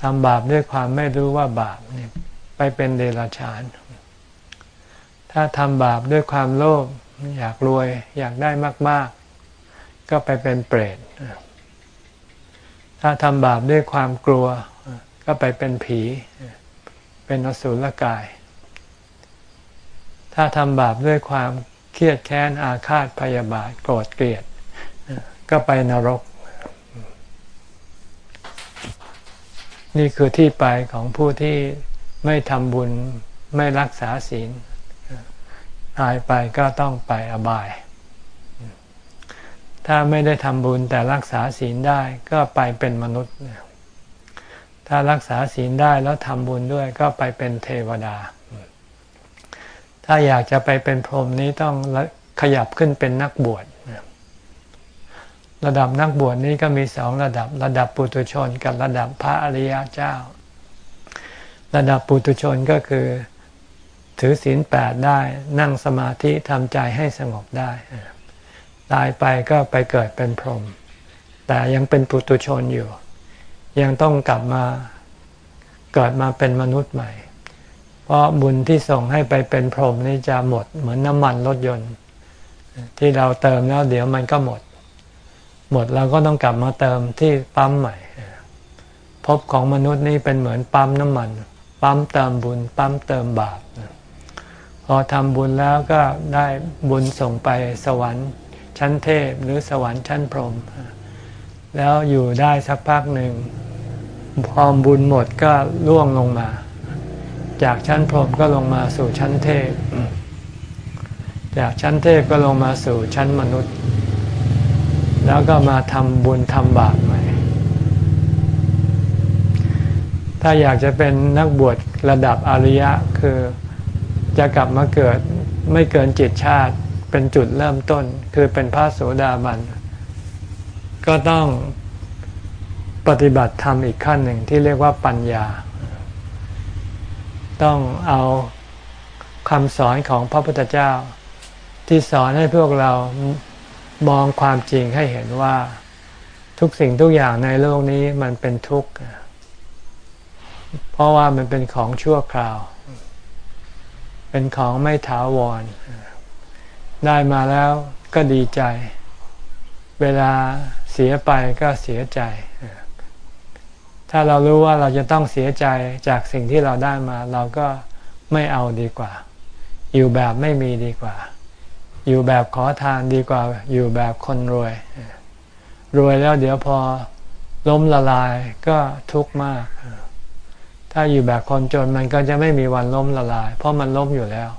ทำบาปด้วยความไม่รู้ว่าบาปนี่ไปเป็นเดรัจฉาน ถ้าทำบาปด้วยความโลภอยากรวยอยากได้มาก ๆ ก็ไปเป็นเปรต ถ้าทำบาปด้วยความกลัว ก็ไปเป็นผี เป็นอสุรกาย ถ้าทำบาปด้วยความเครียดแค้นอาฆาตพยาบาทโกรธเกลียด ก็ไปนรก นี่คือที่ไปของผู้ที่ไม่ทำบุญไม่รักษาศีลตายไปก็ต้องไปอบาย ถ้าไม่ได้ทำบุญแต่รักษาศีลได้ก็ไปเป็นมนุษย์ ถ้ารักษาศีลได้แล้วทำบุญด้วยก็ไปเป็นเทวดา ถ้าอยากจะไปเป็นพรหมนี้ต้องขยับขึ้นเป็นนักบวช ระดับนักบวชนี้ก็มีสองระดับ ระดับปุถุชนกับระดับพระอริยเจ้า ระดับปุถุชนก็คือถือศีลแปดได้นั่งสมาธิทำใจให้สงบได้ ตายไปก็ไปเกิดเป็นพรหมแต่ยังเป็นปุถุชนอยู่ ยังต้องกลับมาเกิดมาเป็นมนุษย์ใหม่ เพราะบุญที่ส่งให้ไปเป็นพรหมนี่จะหมดเหมือนน้ำมันรถยนต์ ที่เราเติมแล้วเดี๋ยวมันก็หมด หมดเราก็ต้องกลับมาเติมที่ปั๊มใหม่พบของมนุษย์นี่เป็นเหมือนปั๊มน้ำมัน ปั๊มเติมบุญ ปั๊มเติมบาปพอทำบุญแล้วก็ได้บุญส่งไปสวรรค์ชั้นเทพหรือสวรรค์ชั้นพรหมแล้วอยู่ได้สักพักหนึ่งพอบุญหมดก็ล่วงลงมา จากชั้นพรหมก็ลงมาสู่ชั้นเทพ จากชั้นเทพก็ลงมาสู่ชั้นมนุษย์ แล้วก็มาทำบุญทำบาปใหม่ ถ้าอยากจะเป็นนักบวชระดับอริยะคือจะกลับมาเกิดไม่เกินจิตชาติเป็นจุดเริ่มต้น คือเป็นพระโสดาบัน ก็ต้องปฏิบัติธรรมอีกขั้นหนึ่งที่เรียกว่าปัญญา ต้องเอาคำสอนของพระพุทธเจ้า ที่สอนให้พวกเรา มองความจริงให้เห็นว่าทุกสิ่งทุกอย่างในโลกนี้มันเป็นทุกข์ เพราะว่ามันเป็นของชั่วคราว เป็นของไม่ถาวร ได้มาแล้วก็ดีใจ เวลาเสียไปก็เสียใจ ถ้าเรารู้ว่าเราจะต้องเสียใจจากสิ่งที่เราได้มา เราก็ไม่เอาดีกว่า อยู่แบบไม่มีดีกว่า อยู่แบบขอทานดีกว่าอยู่แบบคนรวย รวยแล้วเดี๋ยวพอล้มละลายก็ทุกข์มาก ถ้าอยู่แบบคนจนมันก็จะไม่มีวันล้มละลาย เพราะมันล้มอยู่แล้ว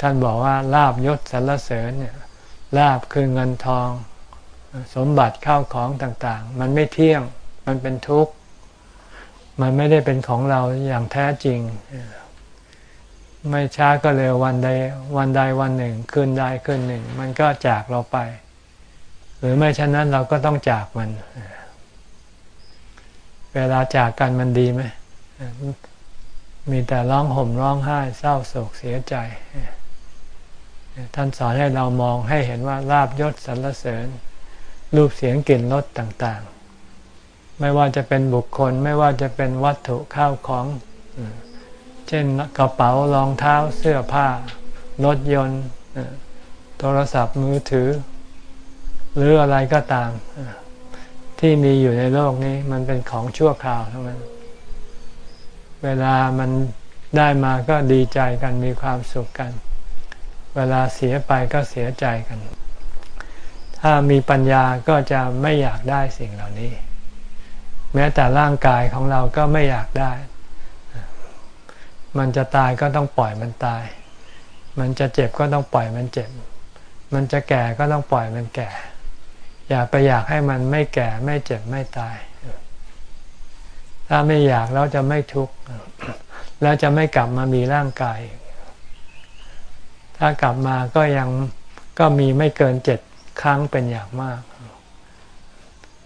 ท่านบอกว่าลาบยศสรรเสริญเนี่ยลาบคือเงินทอง สมบัติข้าวของต่างๆ มันไม่เที่ยงมันเป็นทุกข์ มันไม่ได้เป็นของเราอย่างแท้จริง ไม่ช้าก็เร็ววันใดวันใดวันหนึ่ง คืนใดคืนหนึ่ง มันก็จากเราไป หรือไม่ฉะนั้นเราก็ต้องจากมัน เวลาจากกันมันดีไหมมีแต่ร้องห่มร้องไห้ เศร้าโศกเสียใจ ท่านสอนให้เรามองให้เห็นว่าลาบยศสรรเสริญ รูปเสียงกลิ่นรสต่างๆ ไม่ว่าจะเป็นบุคคล ไม่ว่าจะเป็นวัตถุข้าวของ เช่นกระเป๋ารองเท้าเสื้อผ้า รถยนต์ โทรศัพท์มือถือ หรืออะไรก็ตาม ที่มีอยู่ในโลกนี้มันเป็นของชั่วคราวทั้งนั้น เวลามันได้มาก็ดีใจกันมีความสุขกัน เวลาเสียไปก็เสียใจกัน ถ้ามีปัญญาก็จะไม่อยากได้สิ่งเหล่านี้ แม้แต่ร่างกายของเราก็ไม่อยากได้ มันจะตายก็ต้องปล่อยมันตาย มันจะเจ็บก็ต้องปล่อยมันเจ็บ มันจะแก่ก็ต้องปล่อยมันแก่ อย่าไปอยากให้มันไม่แก่ไม่เจ็บไม่ตาย ถ้าไม่อยากแล้วจะไม่ทุกข์ แล้วจะไม่กลับมามีร่างกาย ถ้ากลับมาก็ยังก็มีไม่เกินเจ็ดครั้งเป็นอย่างมาก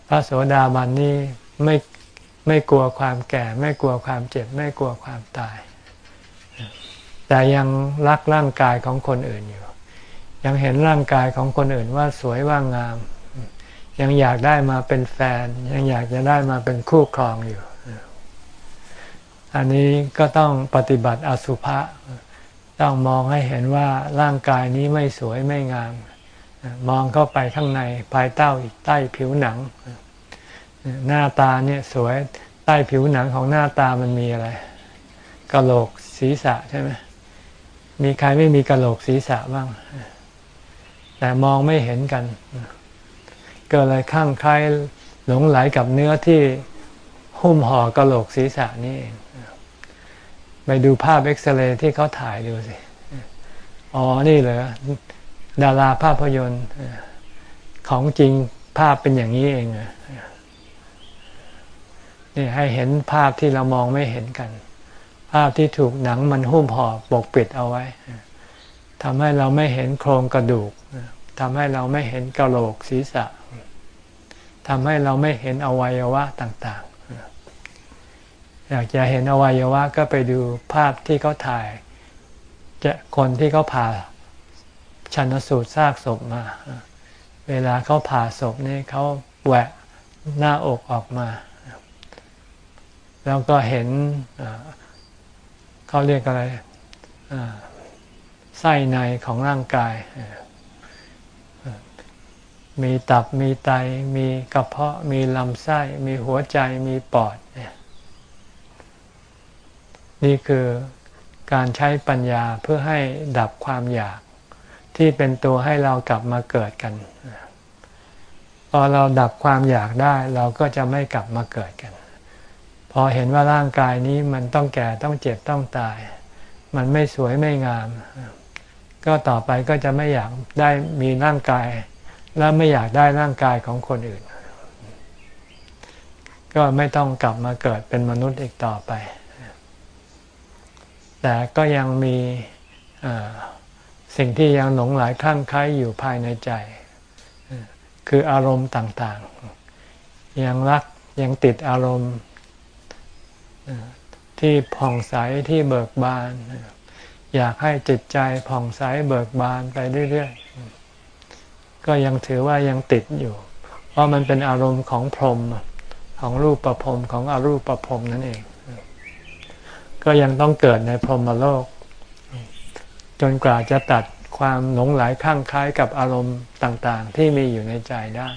พระโสดาบันนี่ไม่ไม่กลัวความแก่ ไม่กลัวความเจ็บ ไม่กลัวความตาย แต่ยังรักร่างกายของคนอื่นอยู่ ยังเห็นร่างกายของคนอื่นว่าสวยว่างาม ยังอยากได้มาเป็นแฟน ยังอยากจะได้มาเป็นคู่ครองอยู่ อันนี้ก็ต้องปฏิบัติอสุภะต้องมองให้เห็นว่าร่างกายนี้ไม่สวยไม่งาม มองเข้าไปข้างในภายใต้ใต้ผิวหนัง หน้าตาเนี่ยสวยใต้ผิวหนังของหน้าตามันมีอะไรกระโหลกศีรษะใช่ไหม มีใครไม่มีกระโหลกศีรษะบ้าง แต่มองไม่เห็นกัน เกิดอะไรข้างใครหลงไหลกับเนื้อที่หุ้มห่อกระโหลกศีรษะนี่เองไปดูภาพเอ็กซเรย์ที่เขาถ่ายดูสิ อ๋อ นี่เลยดาราภาพยนตร์ของจริงภาพเป็นอย่างนี้เองนี่ให้เห็นภาพที่เรามองไม่เห็นกัน ภาพที่ถูกหนังมันหุ้มห่อปกปิดเอาไว้ทำให้เราไม่เห็นโครงกระดูกทำให้เราไม่เห็นกระโหลกศีรษะทำให้เราไม่เห็นอวัยวะต่างๆ อยากจะเห็นอวัยวะก็ไปดูภาพที่เขาถ่ายจะคนที่เขาผ่าชันสูตรซากศพมา เวลาเขาผ่าศพนี่เขาแหวะหน้าอกออกมา แล้วก็เห็น เขาเรียกอะไรไส้ในของร่างกาย มีตับมีไต มีกระเพาะ มีลำไส้ มีหัวใจ มีปอด นี่คือการใช้ปัญญาเพื่อให้ดับความอยากที่เป็นตัวให้เรากลับมาเกิดกัน พอเราดับความอยากได้เราก็จะไม่กลับมาเกิดกัน พอเห็นว่าร่างกายนี้มันต้องแก่ต้องเจ็บต้องตาย มันไม่สวยไม่งาม ก็ต่อไปก็จะไม่อยากได้มีร่างกาย และไม่อยากได้ร่างกายของคนอื่น ก็ไม่ต้องกลับมาเกิดเป็นมนุษย์อีกต่อไป แต่ก็ยังมีสิ่งที่ยังหลงหลคลั่งคล้ายอยู่ภายในใจ คืออารมณ์ต่างๆ ยังรักยังติดอารมณ์ ที่ผ่องใสที่เบิกบาน อยากให้จิตใจผ่องใสเบิกบานไปเรื่อยๆ ก็ยังถือว่ายังติดอยู่ เพราะมันเป็นอารมณ์ของพรหมของรูปประพรมของอรูปประพรมนั่นเอง ก็ยังต้องเกิดในพรหมโลก จนกว่าจะตัดความหลงไหลข้างคล้ายกับอารมณ์ต่างๆ ที่มีอยู่ในใจได้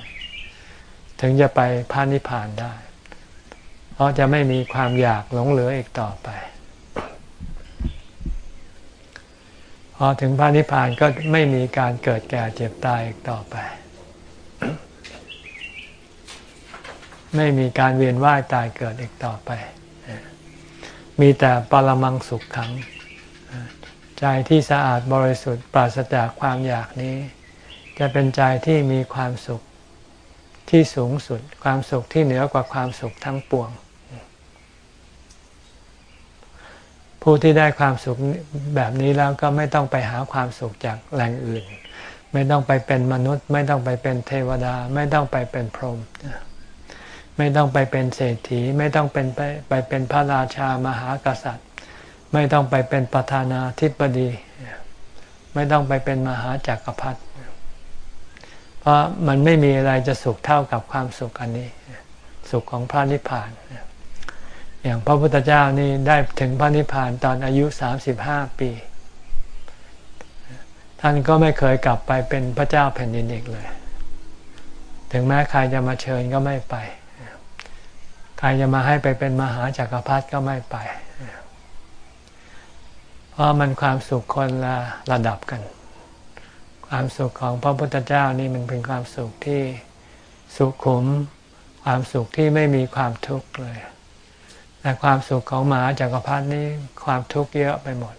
ถึงจะไปพานิพานได้ เพราะจะไม่มีความอยากหลงเหลืออีกต่อไป พอถึงพานิพานก็ไม่มีการเกิดแก่เจ็บตายอีกต่อไป ไม่มีการเวียนว่ายตายเกิดอีกต่อไป มีแต่ปรมังสุขขัง ใจที่สะอาดบริสุทธิ์ปราศจากความอยากนี้ จะเป็นใจที่มีความสุขที่สูงสุดความสุขที่เหนือกว่าความสุขทั้งปวง ผู้ที่ได้ความสุขแบบนี้แล้วก็ไม่ต้องไปหาความสุขจากแหล่งอื่น ไม่ต้องไปเป็นมนุษย์ ไม่ต้องไปเป็นเทวดา ไม่ต้องไปเป็นพรหมไม่ต้องไปเป็นเศรษฐี ไม่ต้องเป็นไปไปเป็นพระราชามหากษัตริย์ ไม่ต้องไปเป็นประธานาธิบดี ไม่ต้องไปเป็นมหาจากักรพรรดิเพราะมันไม่มีอะไรจะสุขเท่ากับความสุขอันนี้ สุขของพระนิพพาน อย่างพระพุทธเจ้านี่ได้ถึงพระนิพพานตอนอายุสามสิบห้าปี ท่านก็ไม่เคยกลับไปเป็นพระเจ้าแผ่นดินอีกเลย ถึงแม้ใครจะมาเชิญก็ไม่ไป ใครจะมาให้ไปเป็นมหาจากักรพรรดิก็ไม่ไป เพราะมันความสุขคนละระดับกัน ความสุขของพระพุทธเจ้านี่มันเป็นความสุขที่สุขุม ความสุขที่ไม่มีความทุกข์เลย แต่ความสุขของหมาจักรพรรดินี่ความทุกข์เยอะไปหมด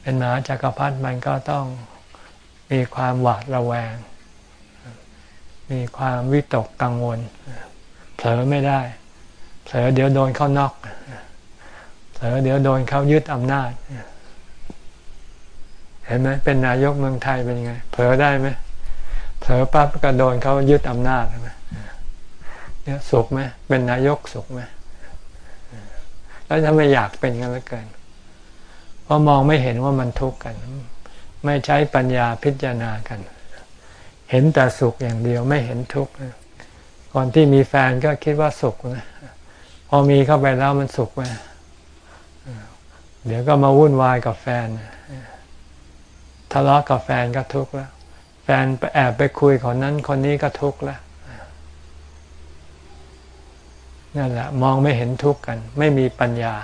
เป็นหมาจักรพรรดิมันก็ต้องมีความหวาดระแวง มีความวิตกกังวล เผลอไม่ได้ เผลอเดี๋ยวโดนเข้านอก เผลอเดี๋ยวโดนเขายึดอำนาจ เห็นไหมเป็นนายกเมืองไทยเป็นไง เผลอได้ไหมเผลอปั๊บก็โดนเขายึดอำนาจใช่ไหมเนี่ยสุขไหมเป็นนายกสุขไหม แล้วถ้าไมอยากเป็นกันล้วเกิน เพราะมองไม่เห็นว่ามันทุกข์กัน ไม่ใช้ปัญญาพิจารณากัน เห็นแต่สุขอย่างเดียวไม่เห็นทุกข์ก่อนที่มีแฟนก็คิดว่าสุขนะพอมีเข้าไปแล้วมันสุขไหมเดี๋ยวก็มาวุ่นวายกับแฟน ทะเลาะกับแฟนก็ทุกข์แล้ว แฟนแอบไปคุยคนนั้นคนนี้ก็ทุกข์แล้ว นั่นแหละมองไม่เห็นทุกข์กัน ไม่มีปัญญา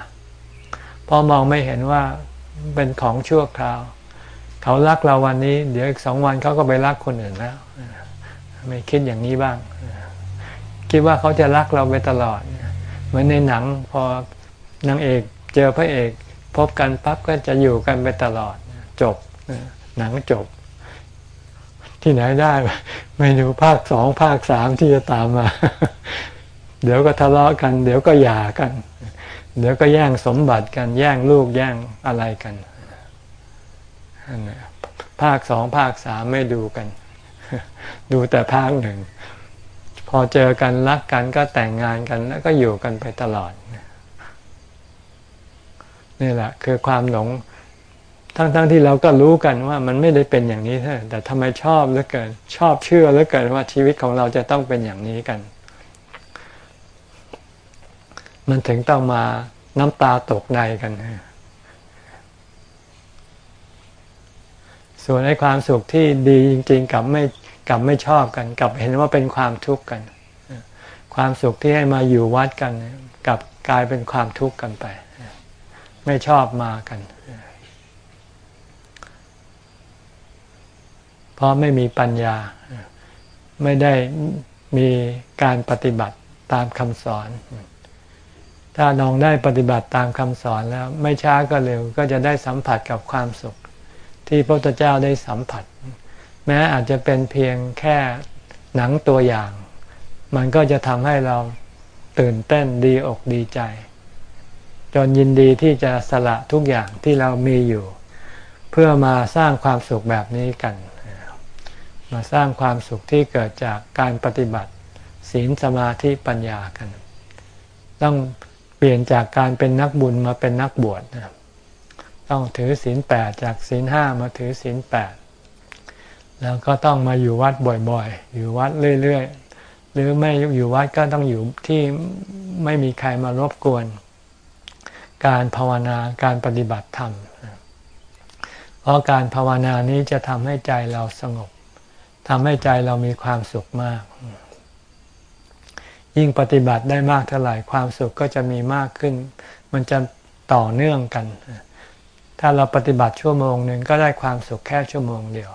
เพราะมองไม่เห็นว่าเป็นของชั่วคราว เขารักเราวันนี้ เดี๋ยวอีกสองวันเขาก็ไปรักคนอื่นแล้วไม่คิดอย่างนี้บ้าง คิดว่าเขาจะรักเราไปตลอด เหมือนในหนังพอนางเอกเจอพระเอกพบกันปั๊บก็จะอยู่กันไปตลอดจบหนังจบ ที่ไหนได้ ไม่ดูภาคสองภาคสามที่จะตามมา เดี๋ยวก็ทะเลาะกัน เดี๋ยวก็หย่ากัน เดี๋ยวก็แย่งสมบัติกัน แย่งลูกแย่งอะไรกันภาคสองภาคสามไม่ดูกัน ดูแต่ภาคหนึ่ง พอเจอกันรักกันก็แต่งงานกันแล้วก็อยู่กันไปตลอดนี่แหละ คือความหลงทั้งๆทที่เราก็รู้กันว่ามันไม่ได้เป็นอย่างนี้เท่แต่ทำไมชอบเหลือเกิน ชอบเชื่อเหลือเกินว่าชีวิตของเราจะต้องเป็นอย่างนี้กัน มันถึงต้องมาน้ำตาตกในกัน ส่วนในความสุขที่ดีจริง ๆกับไม่กับไม่ชอบกัน กับเห็นว่าเป็นความทุกข์กัน ความสุขที่ให้มาอยู่วัดกันกับกลายเป็นความทุกข์กันไป ไม่ชอบมากัน เพราะไม่มีปัญญา ไม่ได้มีการปฏิบัติตามคำสอน ถ้าน้องได้ปฏิบัติตามคำสอนแล้ว ไม่ช้าก็เร็วก็จะได้สัมผัสกับความสุข ที่พระพุทธเจ้าได้สัมผัส แม้อาจจะเป็นเพียงแค่หนังตัวอย่าง มันก็จะทำให้เราตื่นเต้นดีอกดีใจ จนยินดีที่จะสละทุกอย่างที่เรามีอยู่ เพื่อมาสร้างความสุขแบบนี้กัน มาสร้างความสุขที่เกิดจากการปฏิบัติ ศีลสมาธิปัญญากัน ต้อง ปลี่ยนจากการเป็นนักบุญมาเป็นนักบวชนะต้องถือศีลแปดจากศีลห้ามาถือศีลแปดแล้วก็ต้องมาอยู่วัดบ่อยๆ อยู่วัดเรื่อยๆ หรือไม่อยู่วัดก็ต้องอยู่ที่ไม่มีใครมารบกวน การภาวนาการปฏิบัติธรรม เพราะการภาวนานี้จะทำให้ใจเราสงบทำให้ใจเรามีความสุขมาก ยิ่งปฏิบัติได้มากเท่าไหร่ความสุขก็จะมีมากขึ้น มันจะต่อเนื่องกัน ถ้าเราปฏิบัติชั่วโมงหนึ่งก็ได้ความสุขแค่ชั่วโมงเดียว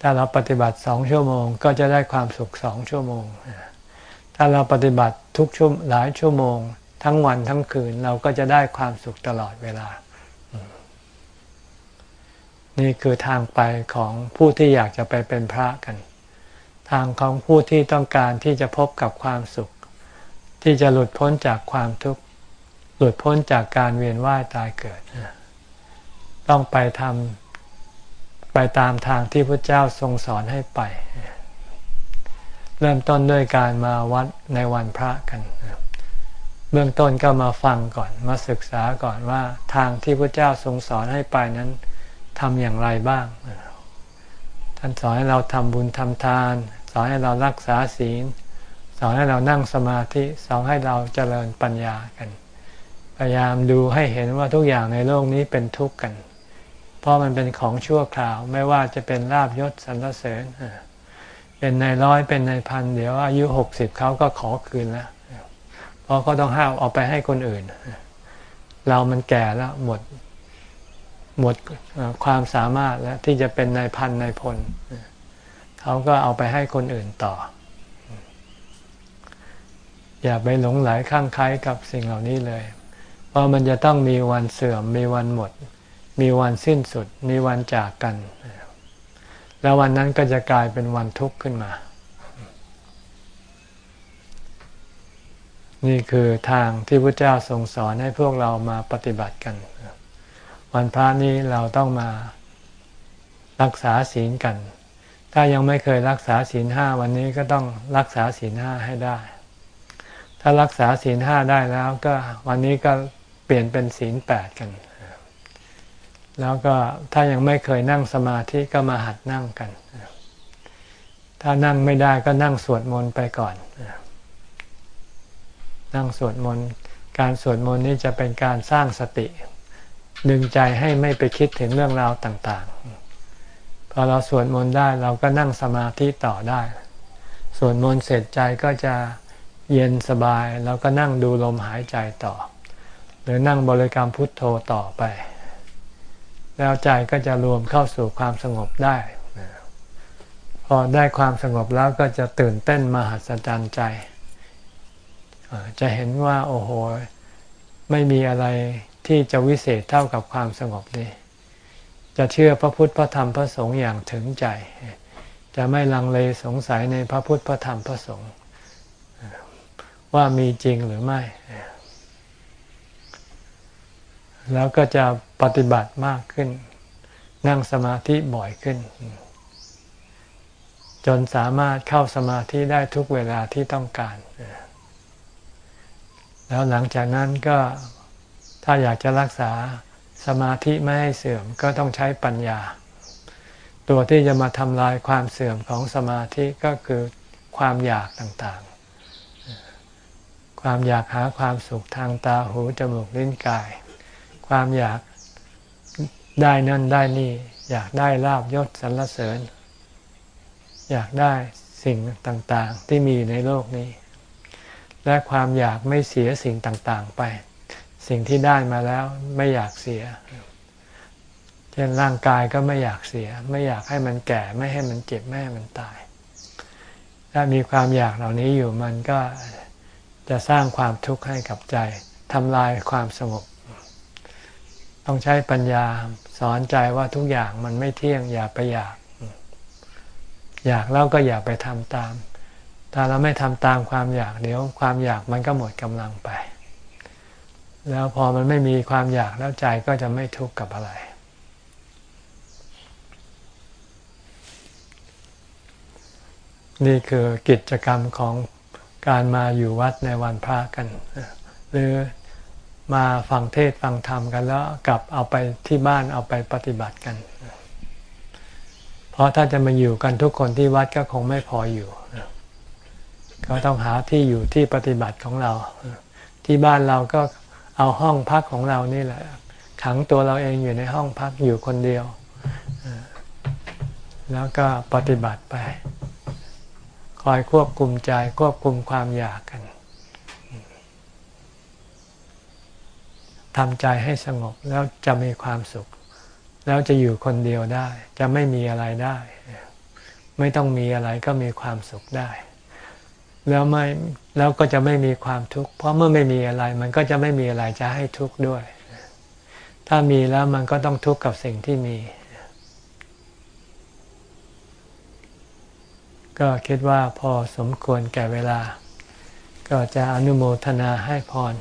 ถ้าเราปฏิบัติสองชั่วโมง ก็จะได้ความสุขสองชั่วโมง ถ้าเราปฏิบัติทุกชั่วหลายชั่วโมง ทั้งวันทั้งคืนเราก็จะได้ความสุขตลอดเวลา นี่คือทางไปของผู้ที่อยากจะไปเป็นพระกันทางของผู้ที่ต้องการที่จะพบกับความสุข ที่จะหลุดพ้นจากความทุกข์หลุดพ้นจากการเวียนว่ายตายเกิด ต้องไปทำไปตามทางที่พระเจ้าทรงสอนให้ไป เริ่มต้นด้วยการมาวัดในวันพระกัน เบื้องต้นก็มาฟังก่อนมาศึกษาก่อนว่าทางที่พระเจ้าทรงสอนให้ไปนั้นทำอย่างไรบ้าง ท่านสอนให้เราทำบุญทำทาน สอนให้เรารักษาศีล สอนให้เรานั่งสมาธิสอนให้เราเจริญปัญญากัน พยายามดูให้เห็นว่าทุกอย่างในโลกนี้เป็นทุกข์กัน เพราะมันเป็นของชั่วคราว ไม่ว่าจะเป็นลาบยศสรรเสริญเป็นในร้อยเป็นในพันเดี๋ยวอายุหกสิบเขาก็ขอคืนแล้วเพราะเขาต้องห้าวเอาไปให้คนอื่น เรามันแก่แล้วหมดหมดความสามารถแล้วที่จะเป็นนายพันนายพลเขาก็เอาไปให้คนอื่นต่อ อย่าไปหลงไหลข้างใครกับสิ่งเหล่านี้เลย เพราะมันจะต้องมีวันเสื่อม มีวันหมด มีวันสิ้นสุด มีวันจากกัน แล้ววันนั้นก็จะกลายเป็นวันทุกข์ขึ้นมา นี่คือทางที่พระเจ้าทรงสอนให้พวกเรามาปฏิบัติกัน วันพระนี้เราต้องมารักษาศีลกัน ถ้ายังไม่เคยรักษาศีลห้าวันนี้ก็ต้องรักษาศีลห้าให้ได้ ถ้ารักษาศีลห้าได้แล้วก็วันนี้ก็เปลี่ยนเป็นศีลแปดกัน แล้วก็ถ้ายังไม่เคยนั่งสมาธิก็มาหัดนั่งกัน ถ้านั่งไม่ได้ก็นั่งสวดมนต์ไปก่อน นั่งสวดมนต์ การสวดมนต์นี้จะเป็นการสร้างสติ ดึงใจให้ไม่ไปคิดถึงเรื่องราวต่าง ๆ พอเราสวดมนต์ได้เราก็นั่งสมาธิต่อได้ สวดมนต์เสร็จใจก็จะ เย็นสบายแล้วก็นั่งดูลมหายใจต่อ หรือนั่งบริกรรมพุทโธต่อไป แล้วใจก็จะรวมเข้าสู่ความสงบได้ พอได้ความสงบแล้วก็จะตื่นเต้นมหัศจรรย์ใจ จะเห็นว่าโอ้โห ไม่มีอะไรที่จะวิเศษเท่ากับความสงบนี้จะเชื่อพระพุทธพระธรรมพระสงฆ์อย่างถึงใจ จะไม่ลังเลสงสัยในพระพุทธพระธรรมพระสงฆ์ ว่ามีจริงหรือไม่ แล้วก็จะปฏิบัติมากขึ้น นั่งสมาธิบ่อยขึ้น จนสามารถเข้าสมาธิได้ทุกเวลาที่ต้องการ แล้วหลังจากนั้นก็ถ้าอยากจะรักษาสมาธิไม่ให้เสื่อมก็ต้องใช้ปัญญา ตัวที่จะมาทำลายความเสื่อมของสมาธิก็คือความอยากต่าง ความอยากหาความสุขทางตาหูจมูกลิ้นกาย ความอยากได้นั่นได้นี่ อยากได้ลาบยศสรรเสริญ อยากได้สิ่งต่างๆ ที่มีในโลกนี้ และความอยากไม่เสียสิ่งต่างๆไป สิ่งที่ได้มาแล้วไม่อยากเสียเช่นร่างกายก็ไม่อยากเสีย ไม่อยากให้มันแก่ไม่ให้มันเจ็บไม่ให้มันตาย ถ้ามีความอยากเหล่านี้อยู่มันก็ จะสร้างความทุกข์ให้กับใจทำลายความสงบ ต้องใช้ปัญญาสอนใจว่าทุกอย่างมันไม่เที่ยงอย่าไปอยาก อยากแล้วก็อย่าไปทำตาม ถ้าเราไม่ทำตามความอยากเดี๋ยวความอยากมันก็หมดกำลังไป แล้วพอมันไม่มีความอยากแล้วใจก็จะไม่ทุกข์กับอะไรนี่คือกิจกรรมของ การมาอยู่วัดในวันพระกัน หรือมาฟังเทศฟังธรรมกันแล้วกลับเอาไปที่บ้านเอาไปปฏิบัติกัน เพราะถ้าจะมาอยู่กันทุกคนที่วัดก็คงไม่พออยู่ ก็ต้องหาที่อยู่ที่ปฏิบัติของเรา ที่บ้านเราก็เอาห้องพักของเรานี่แหละ ขังตัวเราเองอยู่ในห้องพักอยู่คนเดียว แล้วก็ปฏิบัติไป คอยควบคุมใจควบคุมความอยากกันทำใจให้สงบแล้วจะมีความสุข แล้วจะอยู่คนเดียวได้ จะไม่มีอะไรได้ ไม่ต้องมีอะไรก็มีความสุขได้ แล้วไม่แล้วก็จะไม่มีความทุกข์เพราะเมื่อไม่มีอะไร มันก็จะไม่มีอะไรจะให้ทุกข์ด้วย ถ้ามีแล้วมันก็ต้องทุกข์กับสิ่งที่มี ก็คิดว่าพอสมควรแก่เวลา ก็จะอนุโมทนาให้พร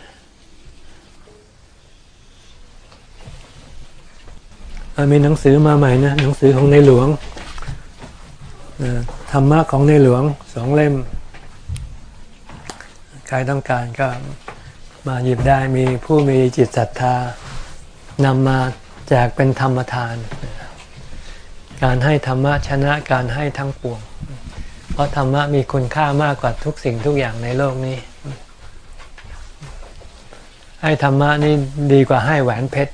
มีหนังสือมาใหม่นะ หนังสือของในหลวงธรรมะของในหลวงสองเล่ม ใครต้องการก็มาหยิบได้มีผู้มีจิตศรัทธานำมาแจกเป็นธรรมทาน การให้ธรรมะชนะการให้ทั้งปวง ราะธรรมะมีคุณค่ามากกว่าทุกสิ่งทุกอย่างในโลกนี้ ให้ธรรมะนี่ดีกว่าให้แหวนเพชร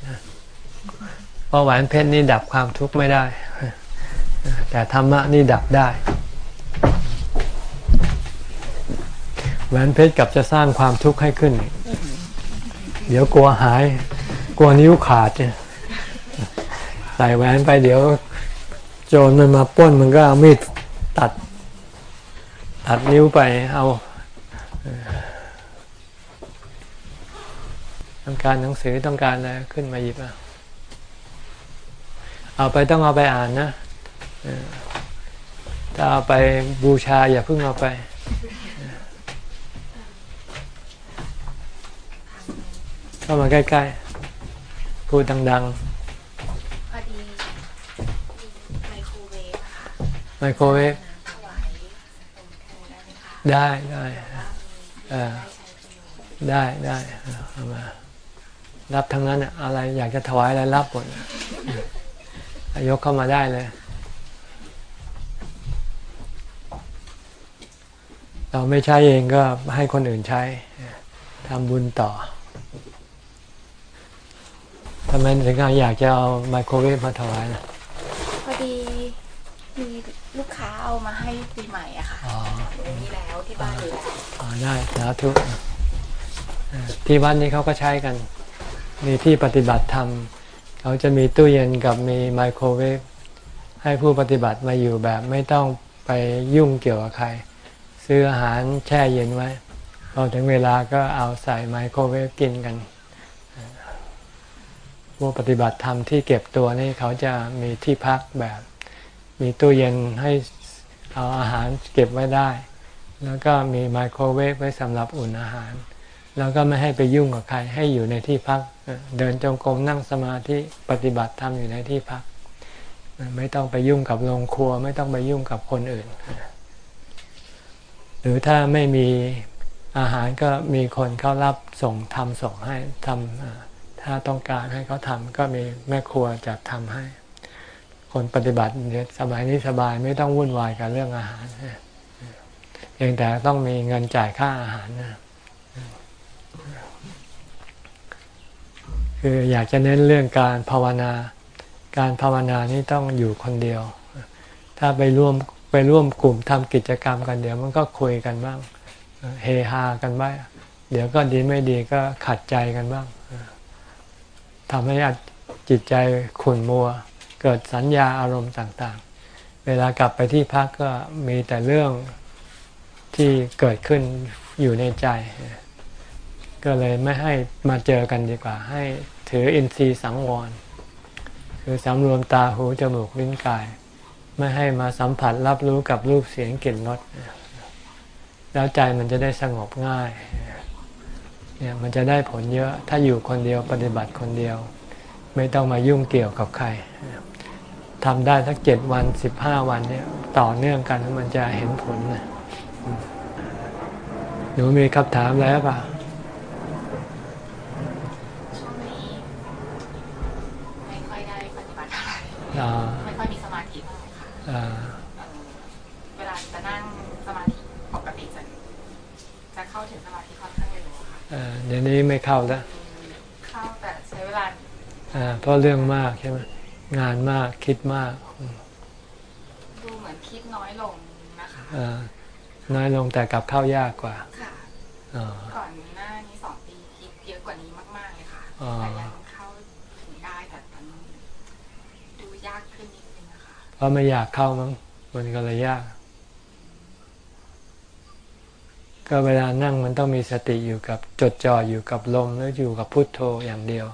เพราะแหวนเพชรนี่ดับความทุกข์ไม่ได้ แต่ธรรมะนี่ดับได้ แหวนเพชรกับจะสร้างความทุกข์ให้ขึ้น เดี๋ยวกลัวหาย กลัวนิ้วขาดเนี่ยใส่แหวนไปเดี๋ยว โจรมันมาป้นมันก็เอามีดตัด ตัดนิ้วไปเอาต้องการหนังสือต้องการอะไรขึ้นมาหยิบอะเอาไปต้องเอาไปอ่านนะถ้าเอาไปบูชาอย่าเพิ่งเอาไป เข้ามาใกล้ๆ พูดดังๆ พอดีไมโครเวฟค่ะไมโครเวฟ ได้ได้ได้ได้เอามารับทั้งนั้นอะไรอยากจะถวายอะไรรับหมดยกเข้ามาได้เลย เราไม่ใช้เองก็ให้คนอื่นใช้ทำบุญต่อทำไมถึงอยากจะเอาไมโครเวฟมาถวายนะพอดีมีลูกค้าเอามาให้ปีใหม่อะค่ะมีแล้ว ที่บ้านอยู่แล้วได้สาธุที่วัดนี้เขาก็ใช้กัน มีที่ปฏิบัติธรรมเขาจะมีตู้เย็นกับมีไมโครเวฟให้ผู้ปฏิบัติมาอยู่แบบไม่ต้องไปยุ่งเกี่ยวกับใคร ซื้ออาหารแช่เย็นไว้พอถึงเวลาก็เอาใส่ไมโครเวฟกินกันผู้ปฏิบัติธรรมที่เก็บตัวนี่เขาจะมีที่พักแบบ มีตู้เย็นให้เอาอาหารเก็บไว้ได้ แล้วก็มีไมโครเวฟไว้สำหรับอุ่นอาหาร แล้วก็ไม่ให้ไปยุ่งกับใครให้อยู่ในที่พัก เดินจงกรมนั่งสมาธิปฏิบัติธรรมอยู่ในที่พัก ไม่ต้องไปยุ่งกับโรงครัว ไม่ต้องไปยุ่งกับคนอื่น หรือถ้าไม่มีอาหารก็มีคนเขารับส่งทำส่งให้ทำถ้าต้องการให้เขาทำก็มีแม่ครัวจะทำให้ คนปฏิบัติสบายนี้สบายไม่ต้องวุ่นวายกับเรื่องอาหาร เพียงแต่ต้องมีเงินจ่ายค่าอาหารนะคืออยากจะเน้นเรื่องการภาวนา การภาวนานี้ต้องอยู่คนเดียว ถ้าไปร่วมไปร่วมกลุ่มทำกิจกรรมกันเดี๋ยวมันก็คุยกันบ้างเฮฮากันบ้างเดี๋ยวก็ดีไม่ดีก็ขัดใจกันบ้างทำให้จิตใจขุ่นมัว เกิดสัญญาอารมณ์ต่างๆ เวลากลับไปที่พักก็มีแต่เรื่อง ที่เกิดขึ้นอยู่ในใจ ก็เลยไม่ให้มาเจอกันดีกว่า ให้ถืออินทรีย์สังวร คือสำรวมตาหูจมูกลิ้นกาย ไม่ให้มาสัมผัสรับรู้กับรูปเสียงกลิ่นรสแล้วใจมันจะได้สงบง่ายเนี่ยมันจะได้ผลเยอะถ้าอยู่คนเดียวปฏิบัติคนเดียว ไม่ต้องมายุ่งเกี่ยวกับใครทำได้สักเจ็ดวันสิบห้าวันเนี่ยต่อเนื่องกันมันจะเห็นผลนะ หนูมีคำถามอะไรหรือเปล่าช่วงนี้ไม่ค่อยได้ปฏิบัติอะไรอ่าไม่ค่อยมีสมาธิเท่าไหร่ค่ะอ่าเอ่อเวลาจะนั่งสมาธิปกติจะจะเข้าถึงสมาธิค่อนข้างเร็วอะค่ะอ่าเดี๋ยวนี้ไม่เข้าแล้วเข้าแต่ใช้เวลาอ่าเพราะเรื่องมากใช่ไหมงานมากคิดมาก ดูเหมือนคิดน้อยลงนะคะอ่า น้อยลงแต่กลับเข้ายากกว่าค่ะอ่าก่อนหน้านี้สองปีคิดเยอะกว่านี้มาก ๆ เลยค่ะอ๋อแต่ยังเข้าถึงได้แต่มันดูยากขึ้นนิดนึงนะคะเพราะไม่อยากเข้ามั้งมันก็เลยยาก ก็เวลานั่งมันต้องมีสติอยู่กับจดจ่ออยู่กับลมแล้วอยู่กับพุทโธอย่างเดียว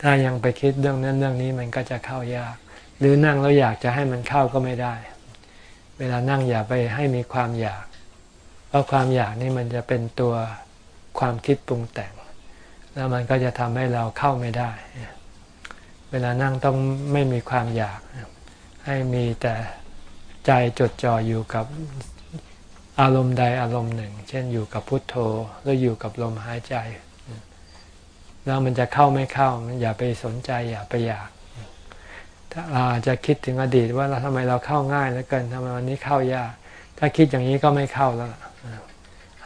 ถ้ายังไปคิดเรื่องนั้นเรื่องนี้มันก็จะเข้ายาก หรือนั่งแล้วอยากจะให้มันเข้าก็ไม่ได้ เวลานั่งอย่าไปให้มีความอยาก เพราะความอยากนี่มันจะเป็นตัวความคิดปรุงแต่ง แล้วมันก็จะทำให้เราเข้าไม่ได้ เวลานั่งต้องไม่มีความอยาก ให้มีแต่ใจจดจ่ออยู่กับอารมณ์ใดอารมณ์หนึ่ง เช่นอยู่กับพุทโธหรืออยู่กับลมหายใจ แล้วมันจะเข้าไม่เข้ามันอย่าไปสนใจอย่าไปอยาก เราอาจจะคิดถึงอดีตว่าเราทำไมเราเข้าง่ายเหลือเกินทำไมวันนี้เข้ายาก ถ้าคิดอย่างนี้ก็ไม่เข้าแล้ว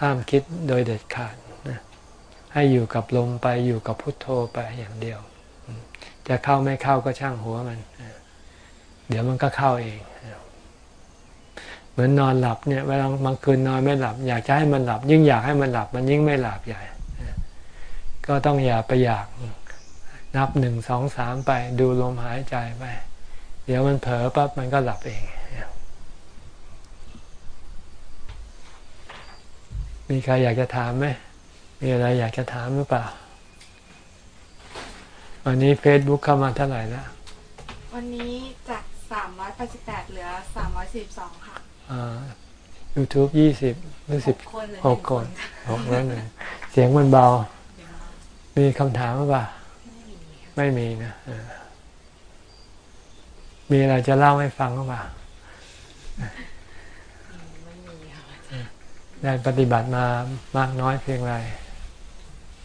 ห้ามคิดโดยเด็ดขาดให้อยู่กับลมไปอยู่กับพุทโธไปอย่างเดียว จะเข้าไม่เข้าก็ช่างหัวมัน เดี๋ยวมันก็เข้าเอง เหมือนนอนหลับเนี่ยเวลาบางคืนนอนไม่หลับ อยากจะให้มันหลับ ยิ่งอยากให้มันหลับ มันยิ่งไม่หลับใหญ่ ก็ต้องอย่าไปอยาก นับหนึ่งสองสามไป ดูลมหายใจไป เดี๋ยวมันเผลอปั๊บมันก็หลับเอง มีใครอยากจะถามไหมมีอะไรอยากจะถามหรือเปล่า วันนี้เฟซบุ๊กเข้ามาเท่าไหร่แล้ววันนี้จาก388เหลือ342ค่ะอ่า YouTube ยี่สิบหรือสิบคนหรือหกคนหกแล้วหนึ่งเสียงมันเบา มีคำถามหรือเปล่า ไม่มีนะเออมีอะไรจะเล่าให้ฟังหรือเปล่าไม่มีค่ะได้ปฏิบัติมามากน้อยเพียงไร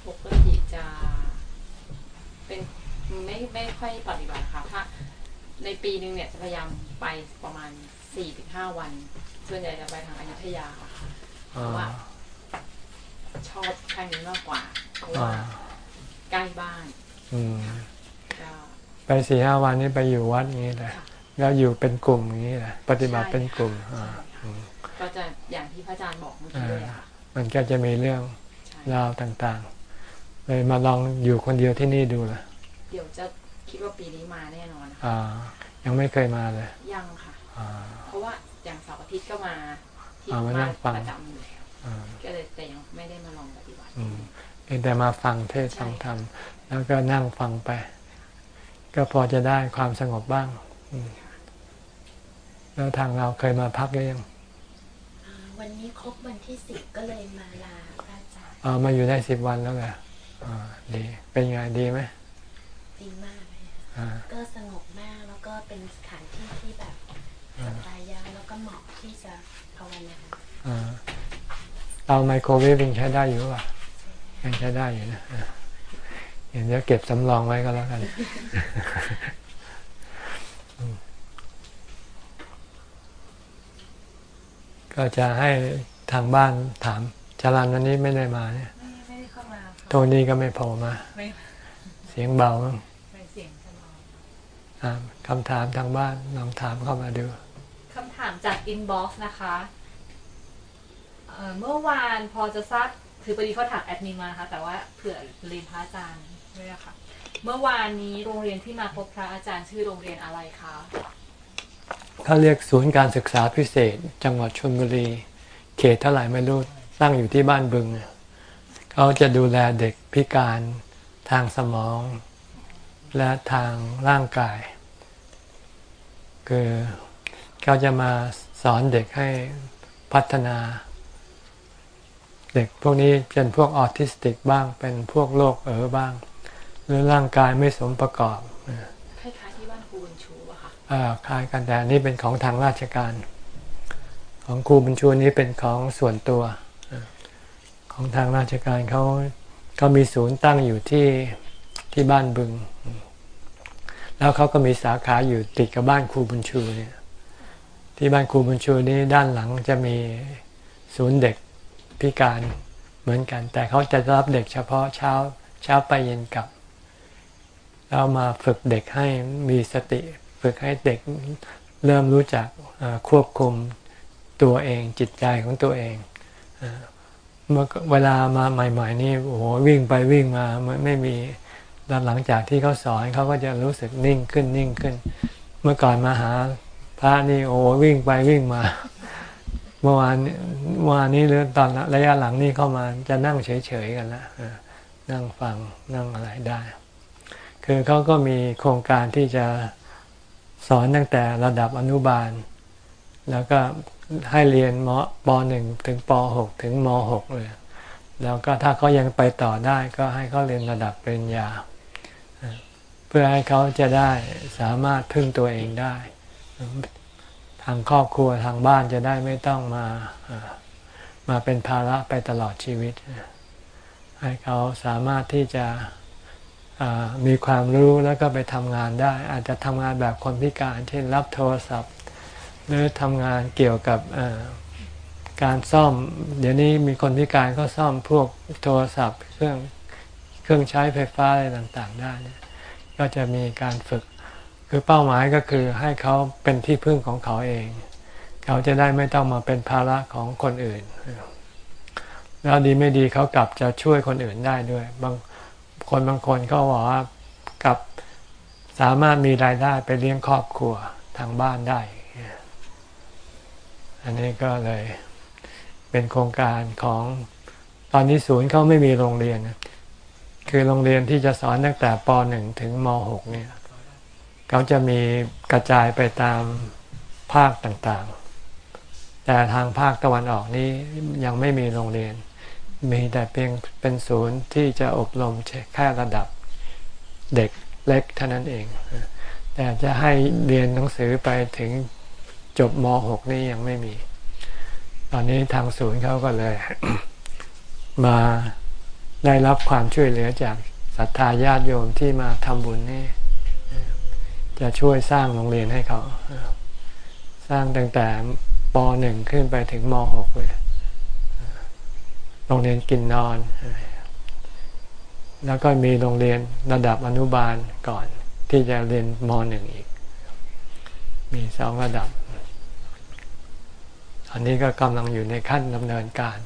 ปกติจะเป็นไม่ไม่ค่อยปฏิบัติค่ะถ้าในปีหนึ่งเนี่ยจะพยายามไปประมาณสี่ถึงห้าวัน ส่วนใหญ่จะไปทางอยุธยาค่ะอ๋อว่าชอบทางนี้มากกว่าเพราะอ๋อว่าใกล้บ้านอืมก็ ไปสี่ห้าวันนี้ไปอยู่วัดอย่างนี้แหละค่ะแล้วอยู่เป็นกลุ่มอย่างนี้แหละปฏิบัติใช่เป็นกลุ่มใช่อ่าค่ะอืมก็จะอย่างที่พระอาจารย์บอกเมื่อกี้เลยค่ะมันก็จะมีเรื่องใช่ราวต่างๆ เลยมาลองอยู่คนเดียวที่นี่ดูละเดี๋ยวจะคิดว่าปีนี้มาแน่นอนค่ะอ่า ยังไม่เคยมาเลย ยังค่ะอ่าเพราะว่าอย่างเสาร์อาทิตย์ก็มาที่อ่ามานั่บ้านงฟังประจำอยู่แล้วอ่าก็เลยแต่ยังไม่ได้มาลองปฏิบัติอืมเพียงแต่มาฟังเทศน์ฟังธรรม แล้วก็นั่งฟังไป ก็พอจะได้ความสงบบ้างอืมแล้วทางเราเคยมาพักหรือยังอ่าวันนี้ครบวันที่สิบก็เลยมาลาพระอาจารย์เออมาอยู่ได้สิบวันแล้วไงอ่าดีเป็นไงดีไหมดีมากเลยค่ะอ่าก็สงบมากแล้วก็เป็นสถานที่ที่แบบสบายยาแล้วก็เหมาะที่จะภาวนาอ่าเอาไมโครเวฟยังใช้ได้อยู่หรือเปล่ายังใช้ได้อยู่นะ อ่าเดี๋ยวเก็บสำรองไว้ก็แล้วกันอืมก็จะให้ทางบ้านถามชาลันวันนี้ไม่ได้มาเนี่ยไม่ไม่ได้เข้ามาค่ะโทนี่ก็ไม่โผล่มาไม่เสียงเบามั้งไม่เสียงจะนอนอ่าคำถามทางบ้านลองถามเข้ามาดูคำถามจาก inbox นะคะเอ่อเมื่อวานพอจะทราบคือพอดีเขาถามแอดมินมานะคะแต่ว่าเผื่อเรียนพระอาจารย์ ด้วยอะค่ะ เมื่อวานนี้โรงเรียนที่มาพบพระอาจารย์ชื่อโรงเรียนอะไรคะเขาเรียกศูนย์การศึกษาพิเศษ จังหวัดชลบุรี เขตเท่าไหร่ไม่รู้ตั้งอยู่ที่บ้านบึง เขาจะดูแลเด็กพิการทางสมอง และทางร่างกาย คือเขาจะมาสอนเด็กให้พัฒนา เด็กพวกนี้เป็นพวกออทิสติกบ้างเป็นพวกโรคเอ๋อบ้าง หรือร่างกายไม่สมประกอบคล้ายๆที่บ้านครูบุญชูอะค่ะอ่าคล้ายกันแต่อันนี่เป็นของทางราชการ ของครูบุญชูนี้เป็นของส่วนตัวอ่าของทางราชการเขาเขามีศูนย์ตั้งอยู่ที่ที่บ้านบึง แล้วเขาก็มีสาขาอยู่ติดกับบ้านครูบุญชูเนี่ยที่บ้านครูบุญชูนี้ด้านหลังจะมีศูนย์เด็กพิการเหมือนกัน แต่เขาจะรับเด็กเฉพาะเช้าเช้าไปเย็นกลับ แล้วมาฝึกเด็กให้มีสติ ฝึกให้เด็กเริ่มรู้จักควบคุมตัวเองจิตใจของตัวเองเมื่อเวลามาใหม่ ๆ นี่โอ้โหวิ่งไปวิ่งมาไม่ไม่มีหลังจากที่เขาสอนเขาก็จะรู้สึกนิ่งขึ้นนิ่งขึ้น เมื่อก่อนมาหาพระนี่โอ้โหวิ่งไปวิ่งมา เมื่อวานเมื่อวานนี้หรือตอนระยะหลังนี่เข้ามาจะนั่งเฉยๆกันละนั่งฟังนั่งอะไรได้ คือเขาก็มีโครงการที่จะสอนตั้งแต่ระดับอนุบาล แล้วก็ให้เรียนมปหนึ่งถึงปหกถึงมหกเลย แล้วก็ถ้าเขายังไปต่อได้ก็ให้เขาเรียนระดับปริญญา เพื่อให้เขาจะได้สามารถพึ่งตัวเองได้ ทางครอบครัวทางบ้านจะได้ไม่ต้องมามาเป็นภาระไปตลอดชีวิต ให้เขาสามารถที่จะ มีความรู้แล้วก็ไปทำงานได้ อาจจะทำงานแบบคนพิการ เช่นรับโทรศัพท์ หรือทำงานเกี่ยวกับการซ่อม เดี๋ยวนี้มีคนพิการก็ซ่อมพวกโทรศัพท์ เครื่องเครื่องใช้ไฟฟ้าอะไรต่างๆ ได้เนี่ยก็จะมีการฝึก คือเป้าหมายก็คือให้เขาเป็นที่พึ่งของเขาเอง เขาจะได้ไม่ต้องมาเป็นภาระของคนอื่น แล้วดีไม่ดีเขากลับจะช่วยคนอื่นได้ด้วย บาง คนบางคนก็บอกว่ากับสามารถมีรายได้ไปเลี้ยงครอบครัวทางบ้านได้ อันนี้ก็เลยเป็นโครงการของตอนนี้ศูนย์เขาไม่มีโรงเรียน คือโรงเรียนที่จะสอนตั้งแต่ป .1 ถึงม .6 เนี่ยเขาจะมีกระจายไปตามภาคต่างๆ แต่ทางภาคตะวันออกนี้ยังไม่มีโรงเรียน มีแต่เพียงเป็นศูนย์ที่จะอบรมแค่ระดับเด็กเล็กเท่านั้นเอง แต่จะให้เรียนหนังสือไปถึงจบม .6 นี่ยังไม่มี ตอนนี้ทางศูนย์เขาก็เลย มาได้รับความช่วยเหลือจากศรัทธาญาติโยมที่มาทำบุญนี่จะช่วยสร้างโรงเรียนให้เขา สร้างตั้งแต่ป .1 ขึ้นไปถึงม .6 เลย รงเรียนกินนอน แล้วก็มีโรงเรียนระดับอนุบาลก่อน ที่จะเรียนมหนึ่งอีก มีสองระดับ อันนี้ก็กำลังอยู่ในขั้นดำเนินการ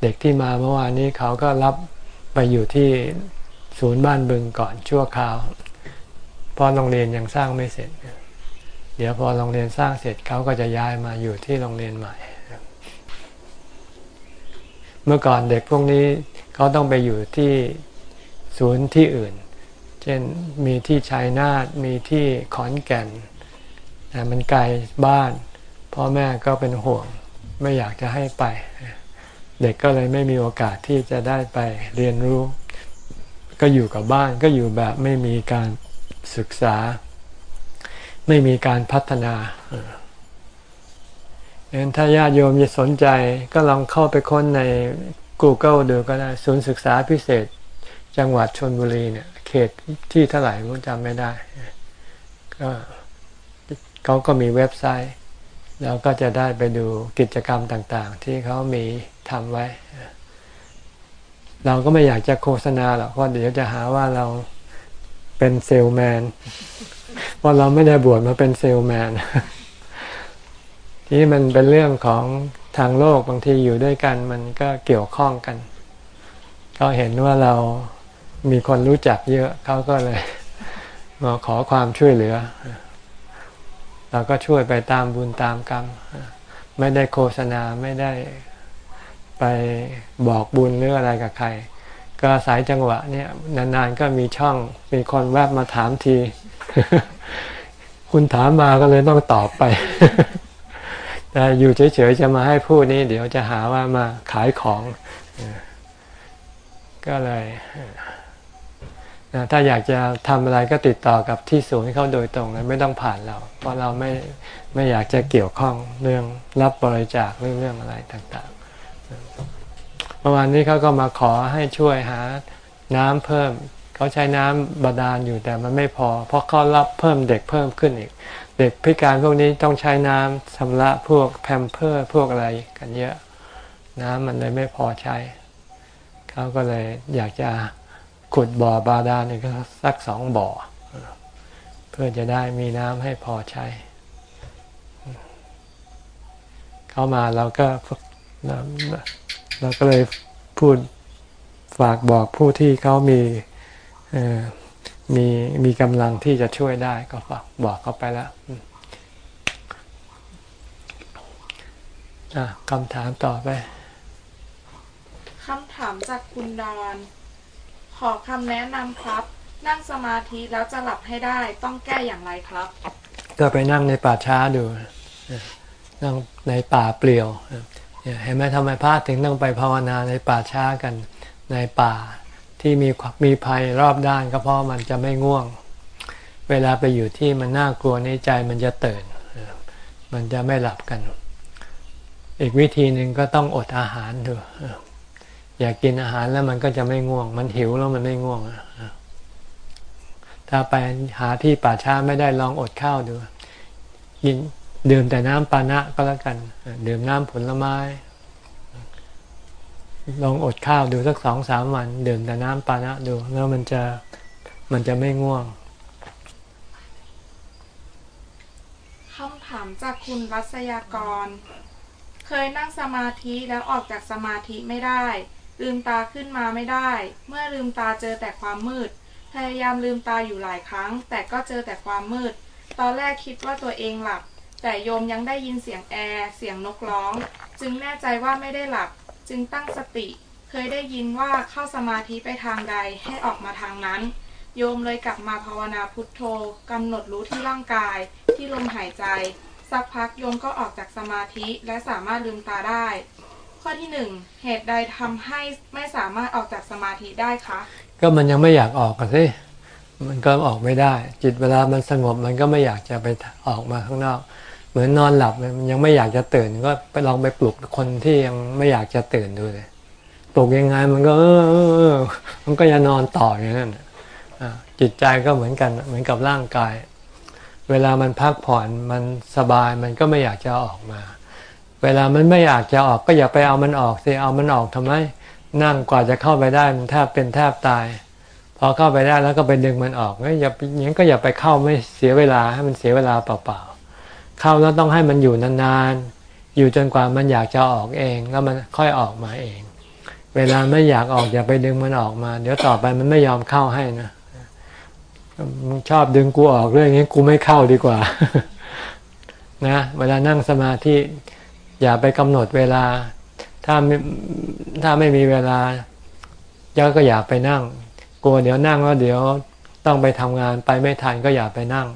เด็กที่มาเมื่อวานนี้เขาก็รับไปอยู่ที่ศูนย์บ้านบึงก่อนชั่วคราวเพราะโรงเรียนยังสร้างไม่เสร็จ เดี๋ยวพอโรงเรียนสร้างเสร็จเขาก็จะย้ายมาอยู่ที่โรงเรียนใหม่ เมื่อก่อนเด็กพวกนี้เขาต้องไปอยู่ที่ศูนย์ที่อื่น เช่นมีที่ชัยนาทมีที่ขอนแก่นแต่มันไกลบ้านพ่อแม่ก็เป็นห่วงไม่อยากจะให้ไป เด็กก็เลยไม่มีโอกาสที่จะได้ไปเรียนรู้ ก็อยู่กับบ้านก็อยู่แบบไม่มีการศึกษา ไม่มีการพัฒนา เห็นถ้าญาติโยมจะสนใจก็ลองเข้าไปค้นใน Google ดูก็ได้ศูนย์ศึกษาพิเศษ จังหวัดชนบุรีเนี่ย เขตที่เท่าไหร่ผมจำไม่ได้ ก็เขาก็มีเว็บไซต์ แล้วก็จะได้ไปดูกิจกรรมต่างๆ ที่เขามีทำไว้ เราก็ไม่อยากจะโฆษณาหรอกเพราะเดี๋ยวจะหาว่าเราเป็นเซลแมนว่าเราไม่ได้บวชมาเป็นเซลแมน ที่มันเป็นเรื่องของทางโลกบางทีอยู่ด้วยกัน มันก็เกี่ยวข้องกันเขาเห็นว่าเรามีคนรู้จักเยอะเขาก็เลยมาขอความช่วยเหลือ เราก็ช่วยไปตามบุญตามกรรม ไม่ได้โฆษณาไม่ได้ไปบอกบุญหรืออะไรกับใคร ก็สายจังหวะเนี่ยนานๆก็มีช่องมีคนแวบมาถามที คุณถามมาก็เลยต้องตอบไป แต่อยู่เฉยๆจะมาให้พูดนี้ เดี๋ยวจะหาว่ามาขายของก็เลยนะถ้าอยากจะทำอะไรก็ติดต่อกับที่ศูนย์เขาโดยตรงเลยไม่ต้องผ่านเรา เพราะเราไม่ไม่อยากจะเกี่ยวข้องเรื่องรับบริจาคเรื่องเรื่องอะไรต่างๆเมื่อวานนี้เขาก็มาขอให้ช่วยหาน้ำเพิ่ม เขาใช้น้ำบาดาลอยู่แต่มันไม่พอ เพราะเขารับเพิ่มเด็กเพิ่มขึ้นอีก เด็กพิการพวกนี้ต้องใช้น้ำชำระพวกแพมเพิร์พวกอะไรกันเยอะ น้ำมันเลยไม่พอใช้ เขาก็เลยอยากจะขุดบ่อบาดาลอีกสักสองบ่อ เพื่อจะได้มีน้ำให้พอใช้ เข้ามาเราก็เราก็เลยพูดฝากบอกผู้ที่เขามี มีมีกำลังที่จะช่วยได้ก็ฝากบอกเขาไปแล้วคำถามต่อไปคำถามจากคุณดอน ขอคำแนะนำครับ นั่งสมาธิแล้วจะหลับให้ได้ต้องแก้อย่างไรครับ ก็ไปนั่งในป่าช้าดู นั่งในป่าเปลี่ยว เห็นไหมทำไมพระถึงต้องไปภาวนาในป่าช้ากันในป่า ที่มีมีภัยรอบด้านก็เพราะมันจะไม่ง่วง เวลาไปอยู่ที่มันน่ากลัวในใจมันจะตื่น มันจะไม่หลับกัน อีกวิธีหนึ่งก็ต้องอดอาหารดูอยากกินอาหารแล้วมันก็จะไม่ง่วง มันหิวแล้วมันไม่ง่วงถ้าไปหาที่ป่าช้าไม่ได้ลองอดข้าวดูกินดื่มแต่น้ำปานะก็แล้วกัน ดื่มน้ำผลไม้ ลองอดข้าวดูสักสองสามวันดื่มแต่น้ำปานะดู แล้วมันจะมันจะไม่ง่วงคำถามจากคุณรัศยากร เคยนั่งสมาธิแล้วออกจากสมาธิไม่ได้ ลืมตาขึ้นมาไม่ได้ เมื่อลืมตาเจอแต่ความมืด พยายามลืมตาอยู่หลายครั้ง แต่ก็เจอแต่ความมืด ตอนแรกคิดว่าตัวเองหลับ แต่โยมยังได้ยินเสียงแอร์เสียงนกร้อง จึงแน่ใจว่าไม่ได้หลับ จึงตั้งสติ เคยได้ยินว่าเข้าสมาธิไปทางใดให้ออกมาทางนั้น โยมเลยกลับมาภาวนาพุทโธกำหนดรู้ที่ร่างกาย ที่ลมหายใจ สักพักโยมก็ออกจากสมาธิและสามารถลืมตาได้ ข้อที่หนึ่งเหตุใดทำให้ไม่สามารถออกจากสมาธิได้คะ ก็มันยังไม่อยากออกกันสิมันก็ออกไม่ได้ จิตเวลามันสงบมันก็ไม่อยากจะไปออกมาข้างนอก เหมือนนอนหลับมันยังไม่อยากจะตื่นก็ไปลองไปปลุกคนที่ยังไม่อยากจะตื่นดูเลยปลุกยังไงมันก็เออมันก็จะนอนต่ออย่างนั้นจิตใจก็เหมือนกันเหมือนกับร่างกาย เวลามันพักผ่อนมันสบายมันก็ไม่อยากจะออกมา เวลามันไม่อยากจะออกก็อย่าไปเอามันออกสิเอามันออกทำไมนั่งกว่าจะเข้าไปได้มันแทบเป็นแทบตาย พอเข้าไปได้แล้วก็ไปดึงมันออกก็อย่าอย่างนี้ก็อย่าไปเข้าไม่เสียเวลาให้มันเสียเวลาเปล่า เข้าแล้วต้องให้มันอยู่นานๆ อยู่จนกว่ามันอยากจะออกเอง แล้วมันค่อยออกมาเอง เวลาไม่อยากออกอย่าไปดึงมันออกมา เดี๋ยวต่อไปมันไม่ยอมเข้าให้นะมึงชอบดึงกูออกเรื่องนี้กูไม่เข้าดีกว่า นะ เวลานั่งสมาธิอย่าไปกำหนดเวลา ถ้าถ้าไม่มีเวลาย่ก็อย่าไปนั่ง กลัวเดี๋ยวนั่งแล้วเดี๋ยวต้องไปทำงานไปไม่ทันก็อย่าไปนั่ง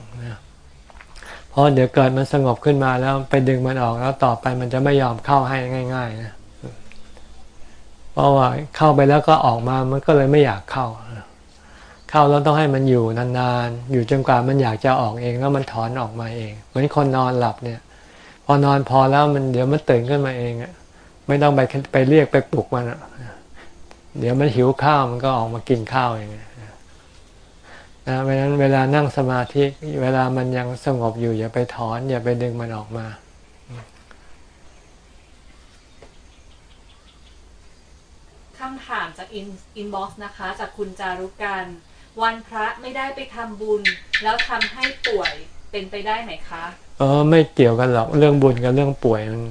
ราะเดี๋ยวเกิดมันสงบขึ้นมาแล้วไปดึงมันออกแล้วต่อไปมันจะไม่ยอมเข้าให้ง่าย ๆ นะเพราะว่าเข้าไปแล้วก็ออกมามันก็เลยไม่อยากเข้า เข้าแล้วต้องให้มันอยู่นานๆ อยู่จนกว่ามันอยากจะออกเองแล้วมันถอนออกมาเอง เหมือนคนนอนหลับเนี่ย พอนอนพอแล้วมันเดี๋ยวมันตื่นขึ้นมาเองอะไม่ต้องไปไปเรียกไปปลุกมันอะเดี๋ยวมันหิวข้าวมันก็ออกมากินข้าวเอง นะเพราะฉะนั้นเวลานั่งสมาธิเวลามันยังสงบอยู่ อย่าไปถอน อย่าไปดึงมันออกมา คำถามจาก in inbox นะคะ จากคุณจารุกัน วันพระไม่ได้ไปทำบุญ แล้วทำให้ป่วยเป็นไปได้ไหมคะ เออไม่เกี่ยวกันหรอกเรื่องบุญกับเรื่องป่วยมัน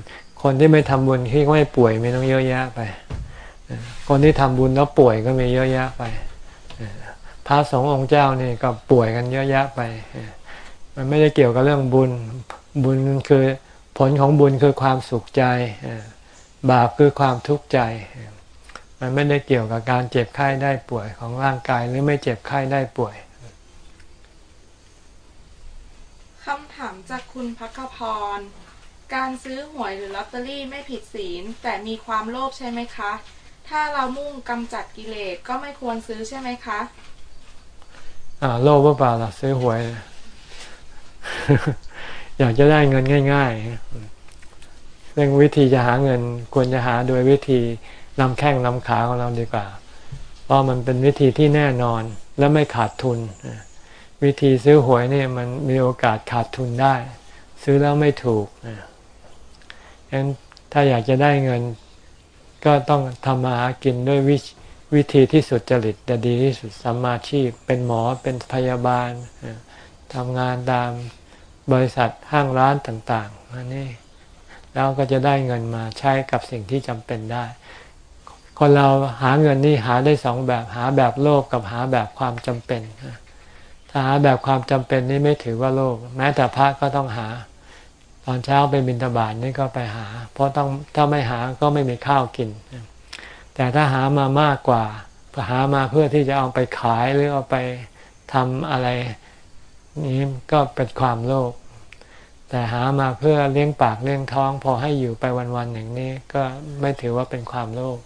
คนที่ไม่ทำบุญที่ไม่ป่วยไม่ต้องเยอะแยะไป คนที่ทำบุญแล้วป่วยก็มีเยอะแยะไป พระสงฆ์องค์เจ้านี่ก็ป่วยกันเยอะแยะไป มันไม่ได้เกี่ยวกับเรื่องบุญ บุญคือผลของบุญคือความสุขใจ บาปคือความทุกข์ใจ มันไม่ได้เกี่ยวกับการเจ็บไข้ได้ป่วยของร่างกายหรือไม่เจ็บไข้ได้ป่วยคำถามจากคุณพักพร การซื้อหวยหรือลอตเตอรี่ไม่ผิดศีล แต่มีความโลภใช่ไหมคะ ถ้าเรามุ่งกำจัดกิเลสก็ไม่ควรซื้อใช่ไหมคะ อ่าโลภว่าเปล่าล่ะซื้อหวย อยากจะได้เงินง่าย ๆ เรื่องวิธีจะหาเงิน ควรจะหาโดยวิธีนำแข้งนำขาของเราดีกว่า เพราะมันเป็นวิธีที่แน่นอนและไม่ขาดทุน วิธีซื้อหวยเนี่ยมันมีโอกาสขาดทุนได้ ซื้อแล้วไม่ถูกฉะนั้นถ้าอยากจะได้เงิน ก็ต้องทำมาหากินด้วยวิ วิธีที่สุดจริตแต่ดีที่สุดสัมมาชีพ เป็นหมอเป็นพยาบาลทำงานตามบริษัทห้างร้านต่างๆอันนี้แล้วก็จะได้เงินมาใช้กับสิ่งที่จำเป็นได้ คนเราหาเงินนี่หาได้สองแบบหาแบบโลภกับหาแบบความจำเป็นถ้าหาแบบความจำเป็นนี่ไม่ถือว่าโลภแม้แต่พระก็ต้องหา ตอนเช้าไปบิณฑบาตนี่ก็ไปหา เพราะต้องถ้าไม่หาก็ไม่มีข้าวกิน แต่ถ้าหามามากกว่าหามาเพื่อที่จะเอาไปขายหรือเอาไปทำอะไรนี้ก็เป็นความโลภแต่หามาเพื่อเลี้ยงปากเลี้ยงท้อง พอให้อยู่ไปวันๆอย่างนี้ก็ไม่ถือว่าเป็นความโลภ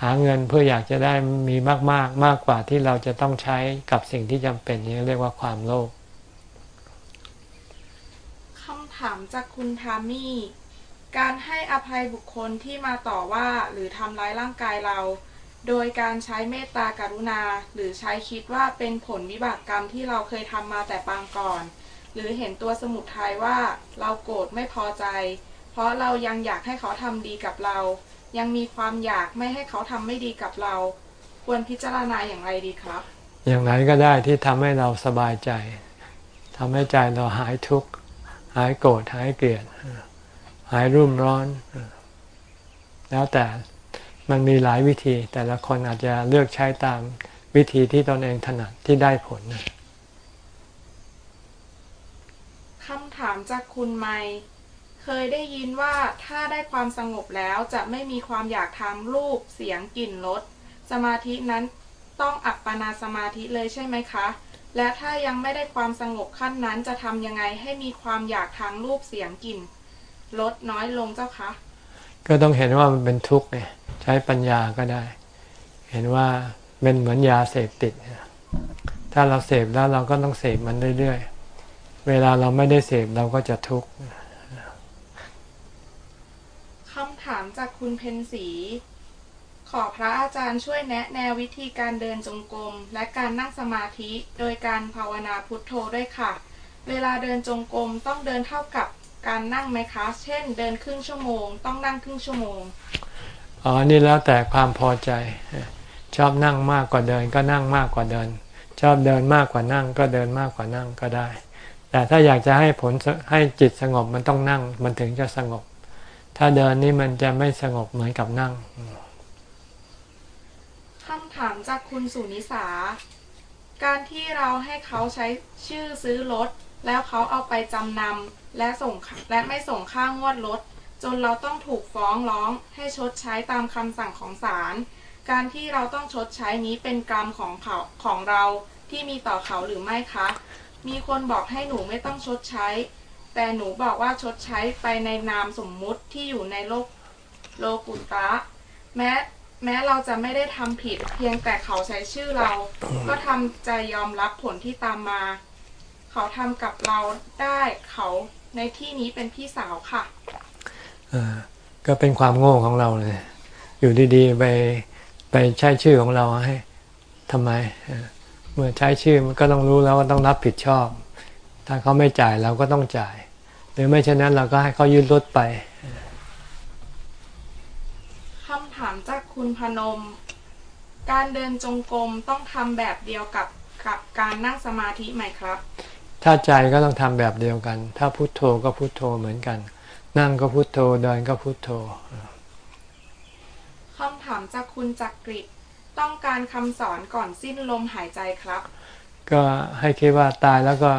หาเงินเพื่ออยากจะได้มีมากๆมมากกว่าที่เราจะต้องใช้กับสิ่งที่จำเป็นนี้เรียกว่าความโลภคำถามจากคุณทามี่ การให้อภัยบุคคลที่มาต่อว่าหรือทำร้ายร่างกายเรา โดยการใช้เมตตากรุณา หรือใช้คิดว่าเป็นผลวิบากกรรมที่เราเคยทำมาแต่ปางก่อน หรือเห็นตัวสมุดทัยว่าเราโกรธไม่พอใจ เพราะเรายังอยากให้เขาทำดีกับเรา ยังมีความอยากไม่ให้เขาทำไม่ดีกับเรา ควรพิจารณาอย่างไรดีครับ อย่างไรก็ได้ที่ทำให้เราสบายใจทำให้ใจเราหายทุกข์หายโกรธหายเกลียด หายรุ่มร้อน แล้วแต่มันมีหลายวิธี แต่ละคนอาจจะเลือกใช้ตามวิธีที่ตนเองถนัดที่ได้ผลคำถามจากคุณไม่เคยได้ยินว่าถ้าได้ความสงบแล้วจะไม่มีความอยากทำรูปเสียงกลิ่นรสสมาธินั้นต้องอัปปนาสมาธิเลยใช่ไหมคะ และถ้ายังไม่ได้ความสงบขั้นนั้นจะทำยังไงให้มีความอยากทางรูปเสียงกลิ่น ลดน้อยลงเจ้าคะก็ต้องเห็นว่ามันเป็นทุกข์ไงใช้ปัญญาก็ได้ เห็นว่าเป็นเหมือนยาเสพติด ถ้าเราเสพแล้วเราก็ต้องเสพมันเรื่อยๆ เวลาเราไม่ได้เสพเราก็จะทุกข์คำถามจากคุณเพนสีขอพระอาจารย์ช่วยแนะแนววิธีการเดินจงกรมและการนั่งสมาธิ โดยการภาวนาพุทโธด้วยค่ะ เวลาเดินจงกรมต้องเดินเท่ากับ การนั่งไหมคะ เช่น เดินครึ่งชั่วโมง ต้องนั่งครึ่งชั่วโมง อ๋อ นี่แล้วแต่ความพอใจ ชอบนั่งมากกว่าเดินก็นั่งมากกว่าเดิน ชอบเดินมากกว่านั่งก็เดินมากกว่านั่งก็ได้ แต่ถ้าอยากจะให้ผลให้จิตสงบมันต้องนั่ง มันถึงจะสงบ ถ้าเดินนี่มันจะไม่สงบเหมือนกับนั่งคำถามจากคุณสุนิสา การที่เราให้เขาใช้ชื่อซื้อรถ แล้วเขาเอาไปจำนำ และส่งและไม่ส่งค่างวดรถจนเราต้องถูกฟ้องร้องให้ชดใช้ตามคำสั่งของศาลการที่เราต้องชดใช้นี้เป็นกรรมของเขาของเราที่มีต่อเขาหรือไม่คะ มีคนบอกให้หนูไม่ต้องชดใช้ แต่หนูบอกว่าชดใช้ไปในนามสมมุติที่อยู่ในโลกโลกุตระแม้แม้เราจะไม่ได้ทำผิด เพียงแต่เขาใช้ชื่อเรา ก็ทำใจยอมรับผลที่ตามมา เขาทำกับเราได้เขา ในที่นี้เป็นพี่สาวค่ะอ่าก็เป็นความโง่ของเราเลย อยู่ดีๆไปไปใช้ชื่อของเราให้ทำไมเออเมื่อใช้ชื่อมันก็ต้องรู้แล้วว่าต้องรับผิดชอบ ถ้าเขาไม่จ่ายเราก็ต้องจ่าย หรือไม่เช่นนั้นเราก็ให้เขายืดรถไปคำถามจากคุณพนม การเดินจงกรมต้องทำแบบเดียวกับกับการนั่งสมาธิไหมครับ ถ้าใจก็ต้องทำแบบเดียวกัน ถ้าพุโทโธก็พุโทโธเหมือนกัน นั่งก็พุโทโธเดินก็พุโทโธคำถามจากคุณจักริดต้องการคำสอนก่อนสิ้นลมหายใจครับ ก็ให้คิดว่าตายแล้วก็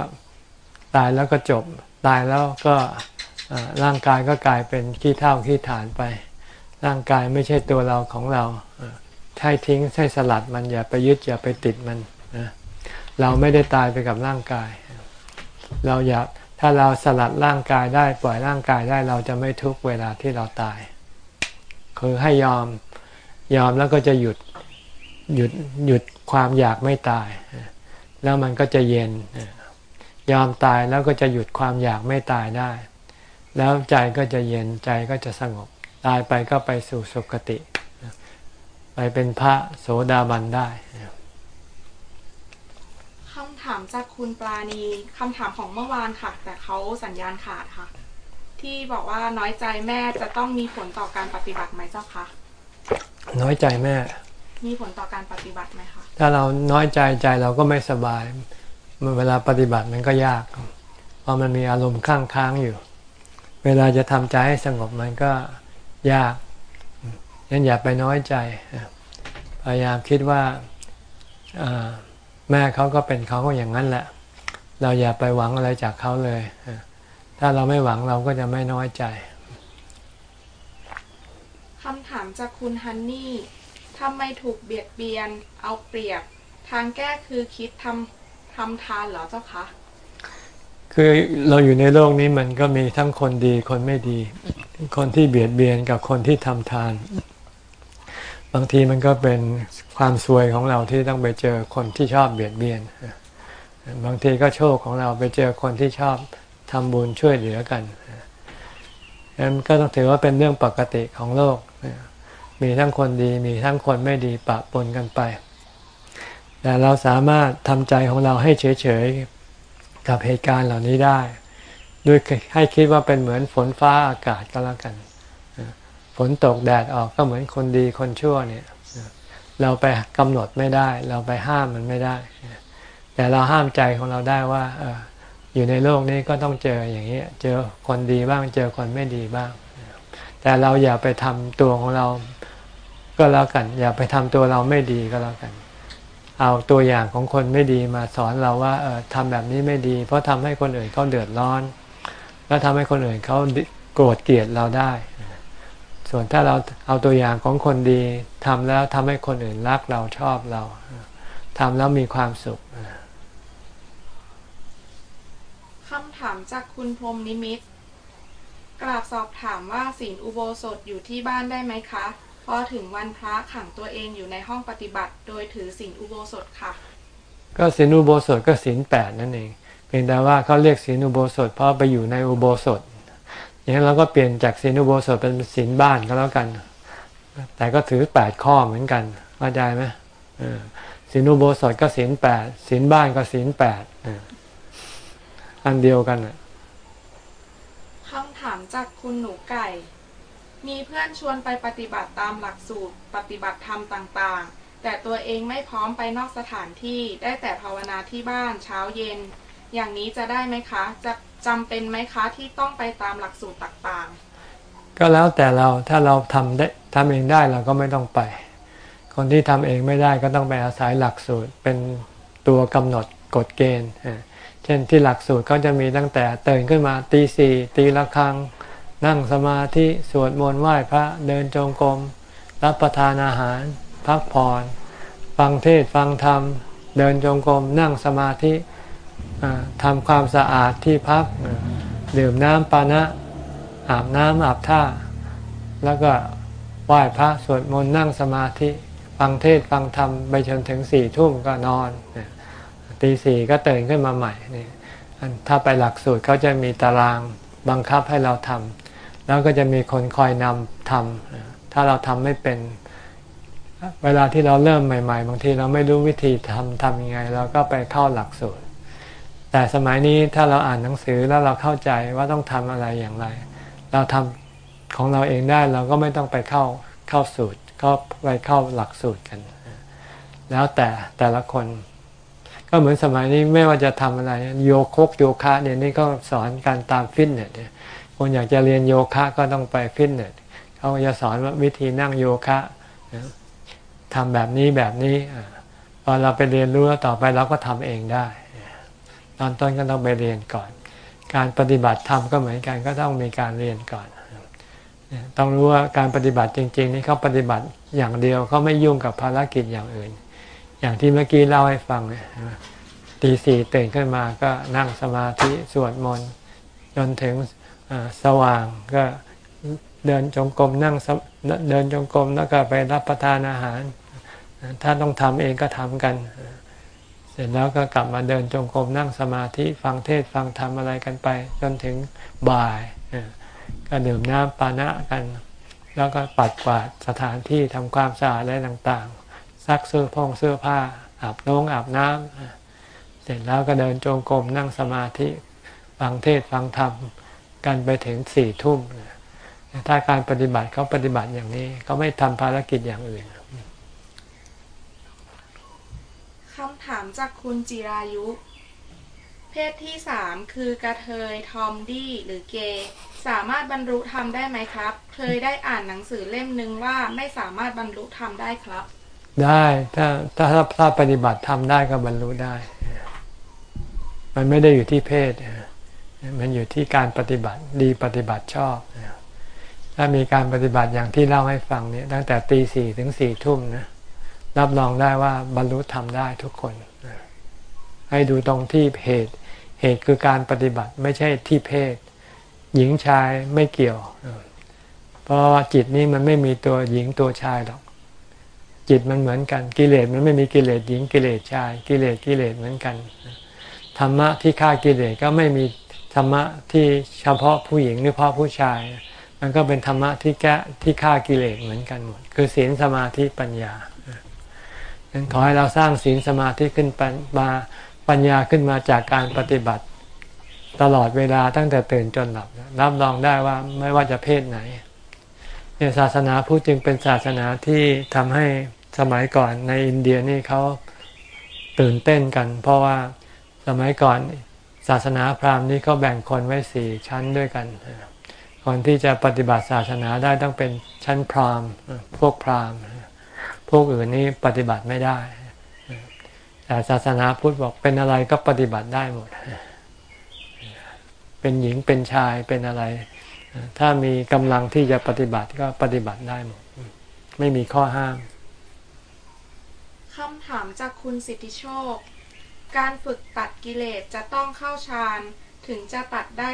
ตายแล้วก็จบ ตายแล้วก็เอ่อร่างกายก็กลายเป็นขี้เท่าขี้ฐานไป ร่างกายไม่ใช่ตัวเราของเราเอ่อใช่ทิ้งใช่สลัดมันอย่าไปยึดอย่าไปติดมันนะเราไม่ได้ตายไปกับร่างกาย เราอยากถ้าเราสลัดร่างกายได้ปล่อยร่างกายได้เราจะไม่ทุกเวลาที่เราตาย คือให้ยอมยอมแล้วก็จะหยุดหยุดหยุดความอยากไม่ตาย แล้วมันก็จะเย็น ยอมตายแล้วก็จะหยุดความอยากไม่ตายได้ แล้วใจก็จะเย็นใจก็จะสงบ ตายไปก็ไปสู่สุคติ ไปเป็นพระโสดาบันได้ามจากคุณปราณีคำถามของเมื่อวานค่ะ แต่เขาสัญญาณขาดค่ะ ที่บอกว่าน้อยใจแม่จะต้องมีผลต่อการปฏิบัติไหมเจ้าคะน้อยใจแม่ มีผลต่อการปฏิบัติไหมคะถ้าเราน้อยใจใจเราก็ไม่สบายเวลาปฏิบัติมันก็ยาก เพราะมันมีอารมณ์ข้างค้างอยู่ เวลาจะทำใจให้สงบมันก็ยากงั้นอย่าไปน้อยใจ พยายามคิดว่าเอ่อ แม่เขาก็เป็นเขาอย่างนั้นแหละ เราอย่าไปหวังอะไรจากเขาเลย ถ้าเราไม่หวังเราก็จะไม่น้อยใจคำถามจากคุณฮันนี่ทำไมถูกเบียดเบียน เอาเปรียบ ทางแก้คือคิดทำทำทานเหรอเจ้าคะ คือเราอยู่ในโลกนี้มันก็มีทั้งคนดีคนไม่ดี คนที่เบียดเบียนกับคนที่ทำทาน บางทีมันก็เป็นความซวยของเราที่ต้องไปเจอคนที่ชอบเบียดเบียน บางทีก็โชคของเราไปเจอคนที่ชอบทำบุญช่วยเหลือกันนั้นก็ต้องถือว่าเป็นเรื่องปกติของโลก มีทั้งคนดีมีทั้งคนไม่ดีปะปนกันไป แต่เราสามารถทำใจของเราให้เฉยๆกับเหตุการณ์เหล่านี้ได้ ด้วยให้คิดว่าเป็นเหมือนฝนฟ้าอากาศก็แล้วกัน ฝนตกแดดออกก็เหมือนคนดีคนชั่วเนี่ย เราไปกำหนดไม่ได้ เราไปห้ามมันไม่ได้ แต่เราห้ามใจของเราได้ว่าเอออยู่ในโลกนี้ก็ต้องเจออย่างนี้เจอคนดีบ้าง เจอคนไม่ดีบ้าง แต่เราอย่าไปทำตัวของเราก็แล้วกัน อย่าไปทำตัวเราไม่ดีก็แล้วกัน เอาตัวอย่างของคนไม่ดีมาสอนเราว่าเออทำแบบนี้ไม่ดี เพราะทำให้คนอื่นเขาเดือดร้อน แล้วทำให้คนอื่นเขาโกรธเกลียดเราได้ ส่วนถ้าเราเอาตัวอย่างของคนดีทำแล้วทำให้คนอื่นรักเราชอบเราทำแล้วมีความสุขคำถามจากคุณพรหมนิมิตกราบสอบถามว่าศีลอุโบสถอยู่ที่บ้านได้ไหมคะ พอถึงวันพระขังตัวเองอยู่ในห้องปฏิบัติ โดยถือศีลอุโบสถค่ะ ก็ศีลอุโบสถก็ศีลแปดนั่นเองเพียงแต่ว่าเขาเรียกศีลอุโบสถเพราะไปอยู่ในอุโบสถ อย่างนั้นเราก็เปลี่ยนจากศีลอุโบสถเป็นศีลบ้านก็แล้วกัน แต่ก็ถือแปดข้อเหมือนกันเข้าใจไหมเออศีลอุโบสถก็ศีลแปดศีลบ้านก็ศีลแปดอันเดียวกันน่ะคำถามจากคุณหนูไก่ มีเพื่อนชวนไปปฏิบัติตามหลักสูตร ปฏิบัติธรรมต่างๆ แต่ตัวเองไม่พร้อมไปนอกสถานที่ได้แต่ภาวนาที่บ้านเช้าเย็น อย่างนี้จะได้ไหมคะ จะ จำเป็นไหมคะที่ต้องไปตามหลักสูตรต่างๆ ก็แล้วแต่เราถ้าเราทำได้ทำเองได้เราก็ไม่ต้องไป คนที่ทำเองไม่ได้ก็ต้องไปอาศัยหลักสูตรเป็นตัวกำหนดกฎเกณฑ์ เช่นที่หลักสูตรเขาจะมีตั้งแต่ตื่นขึ้นมาตีสี่ตีละครังนั่งสมาธิสวดมนต์ไหว้พระเดินจงกรมรับประทานอาหาร พักผ่อน ฟังเทศฟังธรรม เดินจงกรมนั่งสมาธิ ทำความสะอาดที่พักดื่มน้ำปานะ อาบน้ำอาบท่า แล้วก็ไหว้พระสวดมนต์นั่งสมาธิ ฟังเทศฟังธรรม ไปจนถึงสี่ทุ่มก็นอนตีสี่ก็ตื่นขึ้นมาใหม่นี่อันถ้าไปหลักสูตรเขาจะมีตารางบังคับให้เราทำแล้วก็จะมีคนคอยนำทำถ้าเราทำไม่เป็นเวลาที่เราเริ่มใหม่ ๆ บางทีเราไม่รู้วิธีทำทำยังไง เราก็ไปเข้าหลักสูตร แต่สมัยนี้ถ้าเราอ่านหนังสือแล้วเราเข้าใจว่าต้องทำอะไรอย่างไร เราทำของเราเองได้เราก็ไม่ต้องไปเข้าเข้าสูตรก็ไปเข้าหลักสูตรกัน แล้วแต่แต่ละคน ก็เหมือนสมัยนี้ไม่ว่าจะทำอะไรโยโคกโยคะเนี่ยนี่ก็สอนการตามฟิตเนสเนี่ยคนอยากจะเรียนโยคะก็ต้องไปฟิตเนสเขาจะสอนว่าวิธีนั่งโยคะนะทำแบบนี้แบบนี้พอเราไปเรียนรู้แล้วต่อไปเราก็ทำเองได้ ตอนต้นก็ต้องไปเรียนก่อน การปฏิบัติธรรมก็เหมือนกันก็ต้องมีการเรียนก่อน ต้องรู้ว่าการปฏิบัติจริง ๆ นี่เขาปฏิบัติอย่างเดียวเขาไม่ยุ่งกับภารกิจอย่างอื่น อย่างที่เมื่อกี้เล่าให้ฟังเนี่ยตีสี่ตื่นขึ้นมาก็นั่งสมาธิสวดมนต์จนถึงสว่างก็เดินจงกรมนั่งเดินจงกรมแล้วก็ไปรับประทานอาหาร ถ้าต้องทำเองก็ทำกันเร็จแล้วก็กลับมาเดินจงกรมนั่งสมาธิฟังเทศฟังธรรมอะไรกันไป จนถึงบ่ายก็ดื่มน้ำปานะกัน แล้วก็ปัดกวาดสถานที่ทำความสะอาดอะไรต่างๆซักเสื้อพองเสื้อผ้าอาบน้องอาบน้ำเสร็จแล้วก็เดินจงกรมนั่งสมาธิฟังเทศฟังธรรมกันไปถึงสี่ทุ่มถ้าการปฏิบัติเขาปฏิบัติอย่างนี้เขาไม่ทำภารกิจอย่างอื่น คำถามจากคุณจิรายุ เพศที่สามคือกระเทย ทอมดี้ หรือเกย์ สามารถบรรลุธรรมได้ไหมครับ เคยได้อ่านหนังสือเล่มหนึ่งว่าไม่สามารถบรรลุธรรมได้ครับ ได้ถ้าถ้าถ้าปฏิบัติทำได้ก็บรรลุได้ มันไม่ได้อยู่ที่เพศ มันอยู่ที่การปฏิบัติดีปฏิบัติชอบ ถ้ามีการปฏิบัติอย่างที่เล่าให้ฟังเนี่ยตั้งแต่ตีสี่ถึงสี่ทุ่มนะ รับรองได้ว่าบรรลุธรรมได้ทุกคน ให้ดูตรงที่เหตุ เหตุคือการปฏิบัติไม่ใช่ที่เพศ หญิงชายไม่เกี่ยว เพราะว่าจิตนี้มันไม่มีตัวหญิงตัวชายหรอก จิตมันเหมือนกันกิเลสมันไม่มีกิเลสหญิงกิเลสชาย กิเลสกิเลสเหมือนกันธรรมะที่ฆ่ากิเลสก็ไม่มีธรรมะที่เฉพาะผู้หญิงหรือเฉพาะผู้ชาย มันก็เป็นธรรมะที่แก้ที่ฆ่ากิเลสเหมือนกันหมด คือศีลสมาธิปัญญา ดังขอให้เราสร้างศีลสมาธิขึ้นมาปัญญาขึ้นมาจากการปฏิบัติ ตลอดเวลาตั้งแต่ตื่นจนหลับ รับรองได้ว่าไม่ว่าจะเพศไหนเนี่ยศาสนาพุทธจึงเป็นศาสนาที่ทำให้สมัยก่อนในอินเดียนี่เขาตื่นเต้นกัน เพราะว่าสมัยก่อนศาสนาพราหมณ์นี้เขาแบ่งคนไว้สี่ชั้นด้วยกันคนที่จะปฏิบัติศาสนาได้ต้องเป็นชั้นพราหมณ์พวกพราหมณ์ พวกอื่นนี้ปฏิบัติไม่ได้ แต่ศาสนาพุทธบอกเป็นอะไรก็ปฏิบัติได้หมด เป็นหญิงเป็นชายเป็นอะไร ถ้ามีกำลังที่จะปฏิบัติก็ปฏิบัติได้หมด ไม่มีข้อห้ามคำถามจากคุณสิทธิโชค การฝึกตัดกิเลสจะต้องเข้าฌานถึงจะตัดได้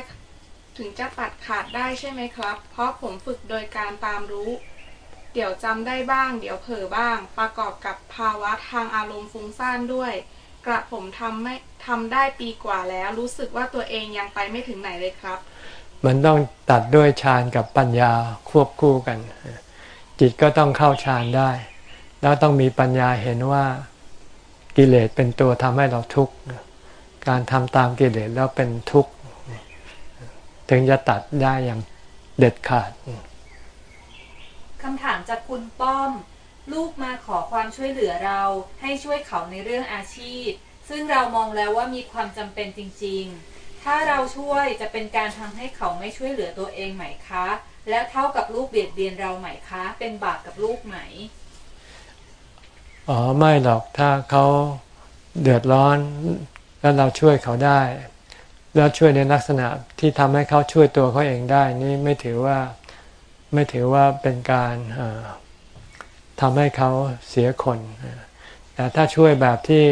ถึงจะตัดขาดได้ใช่ไหมครับ เพราะผมฝึกโดยการตามรู้ เดี๋ยวจำได้บ้าง เดี๋ยวเผลอบ้าง ประกอบกับภาวะทางอารมณ์ฟุ้งซ่านด้วย กระผมทำไม่ทำได้ปีกว่าแล้ว รู้สึกว่าตัวเองยังไปไม่ถึงไหนเลยครับ มันต้องตัดด้วยฌานกับปัญญาควบคู่กัน จิตก็ต้องเข้าฌานได้ แล้วต้องมีปัญญาเห็นว่ากิเลสเป็นตัวทำให้เราทุกข์การทำตามกิเลสแล้วเป็นทุกข์ถึงจะตัดได้อย่างเด็ดขาด คำถามจากคุณป้อม ลูกมาขอความช่วยเหลือเราให้ช่วยเขาในเรื่องอาชีพ ซึ่งเรามองแล้วว่ามีความจำเป็นจริง ๆ ถ้าเราช่วยจะเป็นการทำให้เขาไม่ช่วยเหลือตัวเองไหมคะ และเท่ากับลูกเบียดเบียนเราไหมคะ เป็นบาปกับลูกไหมอ๋อไม่หรอกถ้าเขาเดือดร้อนแล้วเราช่วยเขาได้ แล้วช่วยในลักษณะที่ทำให้เขาช่วยตัวเขาเองได้ นี่ไม่ถือว่า ไม่ถือว่าเป็นการทำให้เขาเสียคน แต่ถ้าช่วยแบบที่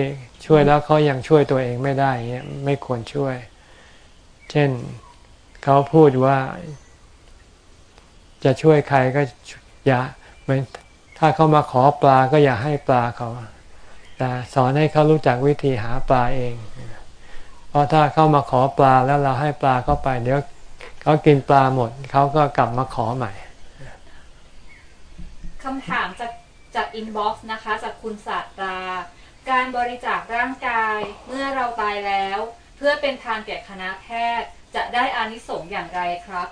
ช่วยแล้วเขายังช่วยตัวเองไม่ได้เงี้ยไม่ควรช่วย เช่นเขาพูดว่า จะช่วยใครก็อย่าเหมือนถ้าเขามาขอปลาก็อย่าให้ปลาเขา แต่สอนให้เขารู้จักวิธีหาปลาเอง เพราะถ้าเขามาขอปลาแล้วเราให้ปลาเข้าไป เดี๋ยวเขากินปลาหมดเขาก็กลับมาขอใหม่ คำถามจากจาก inbox นะคะ จากคุณศาสตรา การบริจาคร่างกายเมื่อเราตายแล้ว เพื่อเป็นทานแก่คณะแพทย์ จะได้อานิสงส์อย่างไรครับ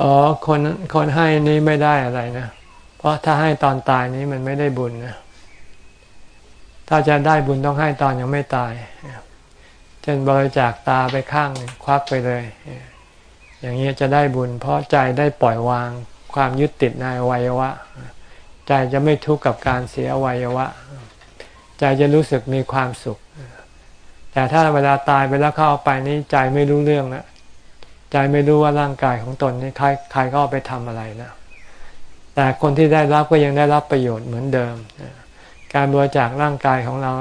อ๋อ คนคนให้นี้ไม่ได้อะไรนะ เพราะถ้าให้ตอนตายนี้มันไม่ได้บุญนะ ถ้าจะได้บุญต้องให้ตอนยังไม่ตายเช่นบริจาคตาไปข้างควักไปเลย อย่างนี้จะได้บุญ เพราะใจได้ปล่อยวาง ความยึดติดในวัยวะ ใจจะไม่ทุกข์กับการเสียอวัยวะ ใจจะรู้สึกมีความสุข แต่ถ้าเวลาตายไปแล้วเข้าเอไปนี่ใจไม่รู้เรื่องแล้วใจไม่รู้ว่าร่างกายของตนนี่ใครใครก็ไปทำอะไรนะแต่คนที่ได้รับก็ยังได้รับประโยชน์เหมือนเดิม การบริจาคร่างกายของเรา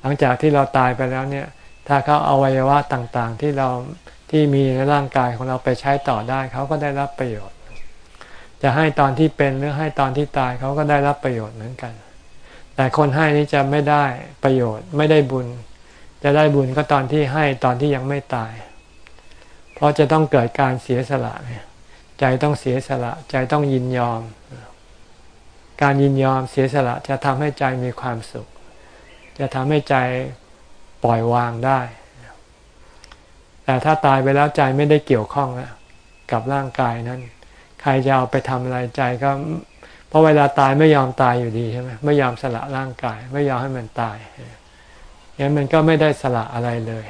หลังจากที่เราตายไปแล้วเนี่ย ถ้าเขาเอาวัยวะต่างๆที่เราที่มีในร่างกายของเราไปใช้ต่อได้เขาก็ได้รับประโยชน์ จะให้ตอนที่เป็นหรือให้ตอนที่ตายเขาก็ได้รับประโยชน์เหมือนกัน แต่คนให้นี้จะไม่ได้ประโยชน์ไม่ได้บุญ จะได้บุญก็ตอนที่ให้ตอนที่ยังไม่ตาย เพราะจะต้องเกิดการเสียสละใจต้องเสียสละ ใจต้องยินยอม การยินยอมเสียสละจะทำให้ใจมีความสุข จะทำให้ใจปล่อยวางได้ แต่ถ้าตายไปแล้วใจไม่ได้เกี่ยวข้องแล้วกับร่างกายนั้น ใครจะเอาไปทำอะไรใจก็เพราะเวลาตายไม่ยอมตายอยู่ดีใช่ไหมไม่ยอมสละร่างกาย ไม่ยอมให้มันตายงั้นมันก็ไม่ได้สละอะไรเลย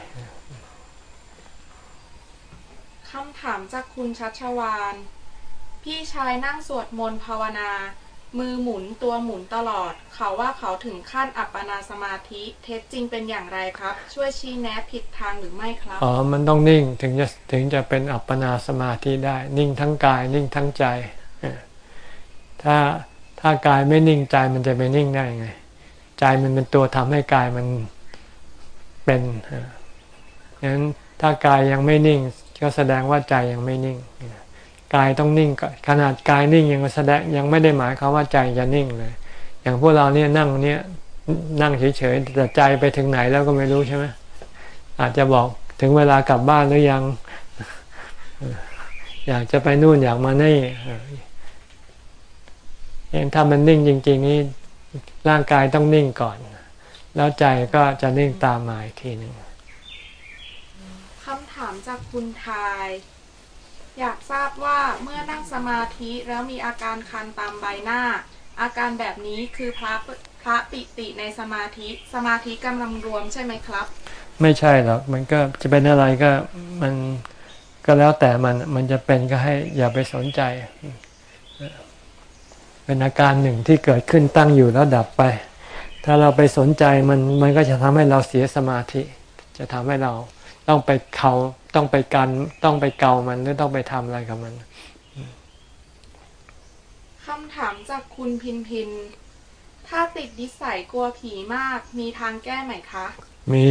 คำถามจากคุณชัชวานพี่ชายนั่งสวดมนต์ภาวนา มือหมุนตัวหมุนตลอด เขาว่าเขาถึงขั้นอัปปนาสมาธิ เท็จจริงเป็นอย่างไรครับ ช่วยชี้แนะผิดทางหรือไม่ครับ อ๋อ มันต้องนิ่งถึงจะถึงจะเป็นอัปปนาสมาธิได้ นิ่งทั้งกาย นิ่งทั้งใจ ถ้าถ้ากายไม่นิ่งใจมันจะไปนิ่งได้ไง ใจมันเป็นตัวทำให้กายมันเป็นงั้นถ้ากายยังไม่นิ่ง ก็แสดงว่าใจยังไม่นิ่ง กายต้องนิ่งขนาดกายนิ่งยังแสดงยังไม่ได้หมายความว่าใจจะนิ่งเลย อย่างพวกเราเนี่ยนั่งเนี่ยนั่งเฉยๆแต่ใจไปถึงไหนแล้วก็ไม่รู้ใช่ไหมอาจจะบอกถึงเวลากลับบ้านหรือยัง อยากจะไปนู่นอยากมานี่เองถ้ามันนิ่งจริง ๆ นี่ร่างกายต้องนิ่งก่อน แล้วใจก็จะนิ่งตามมาอีกทีหนึ่งคำถามจากคุณทาย อยากทราบว่าเมื่อนั่งสมาธิแล้วมีอาการคันตามใบหน้า อาการแบบนี้คือพระพระปิติในสมาธิสมาธิกำลังรวมใช่ไหมครับ ไม่ใช่หรอกมันก็จะเป็นอะไรก็มันก็แล้วแต่มันมันจะเป็นก็ให้อย่าไปสนใจ เป็นอาการหนึ่งที่เกิดขึ้นตั้งอยู่แล้วดับไป ถ้าเราไปสนใจมันมันก็จะทำให้เราเสียสมาธิ จะทำให้เรา ต้องไปเขาต้องไปกันต้องไปเกามันหรือต้องไปทำอะไรกับมันคำถามจากคุณพินพิน ถ้าติดนิสัยกลัวผีมากมีทางแก้ไหมคะ มี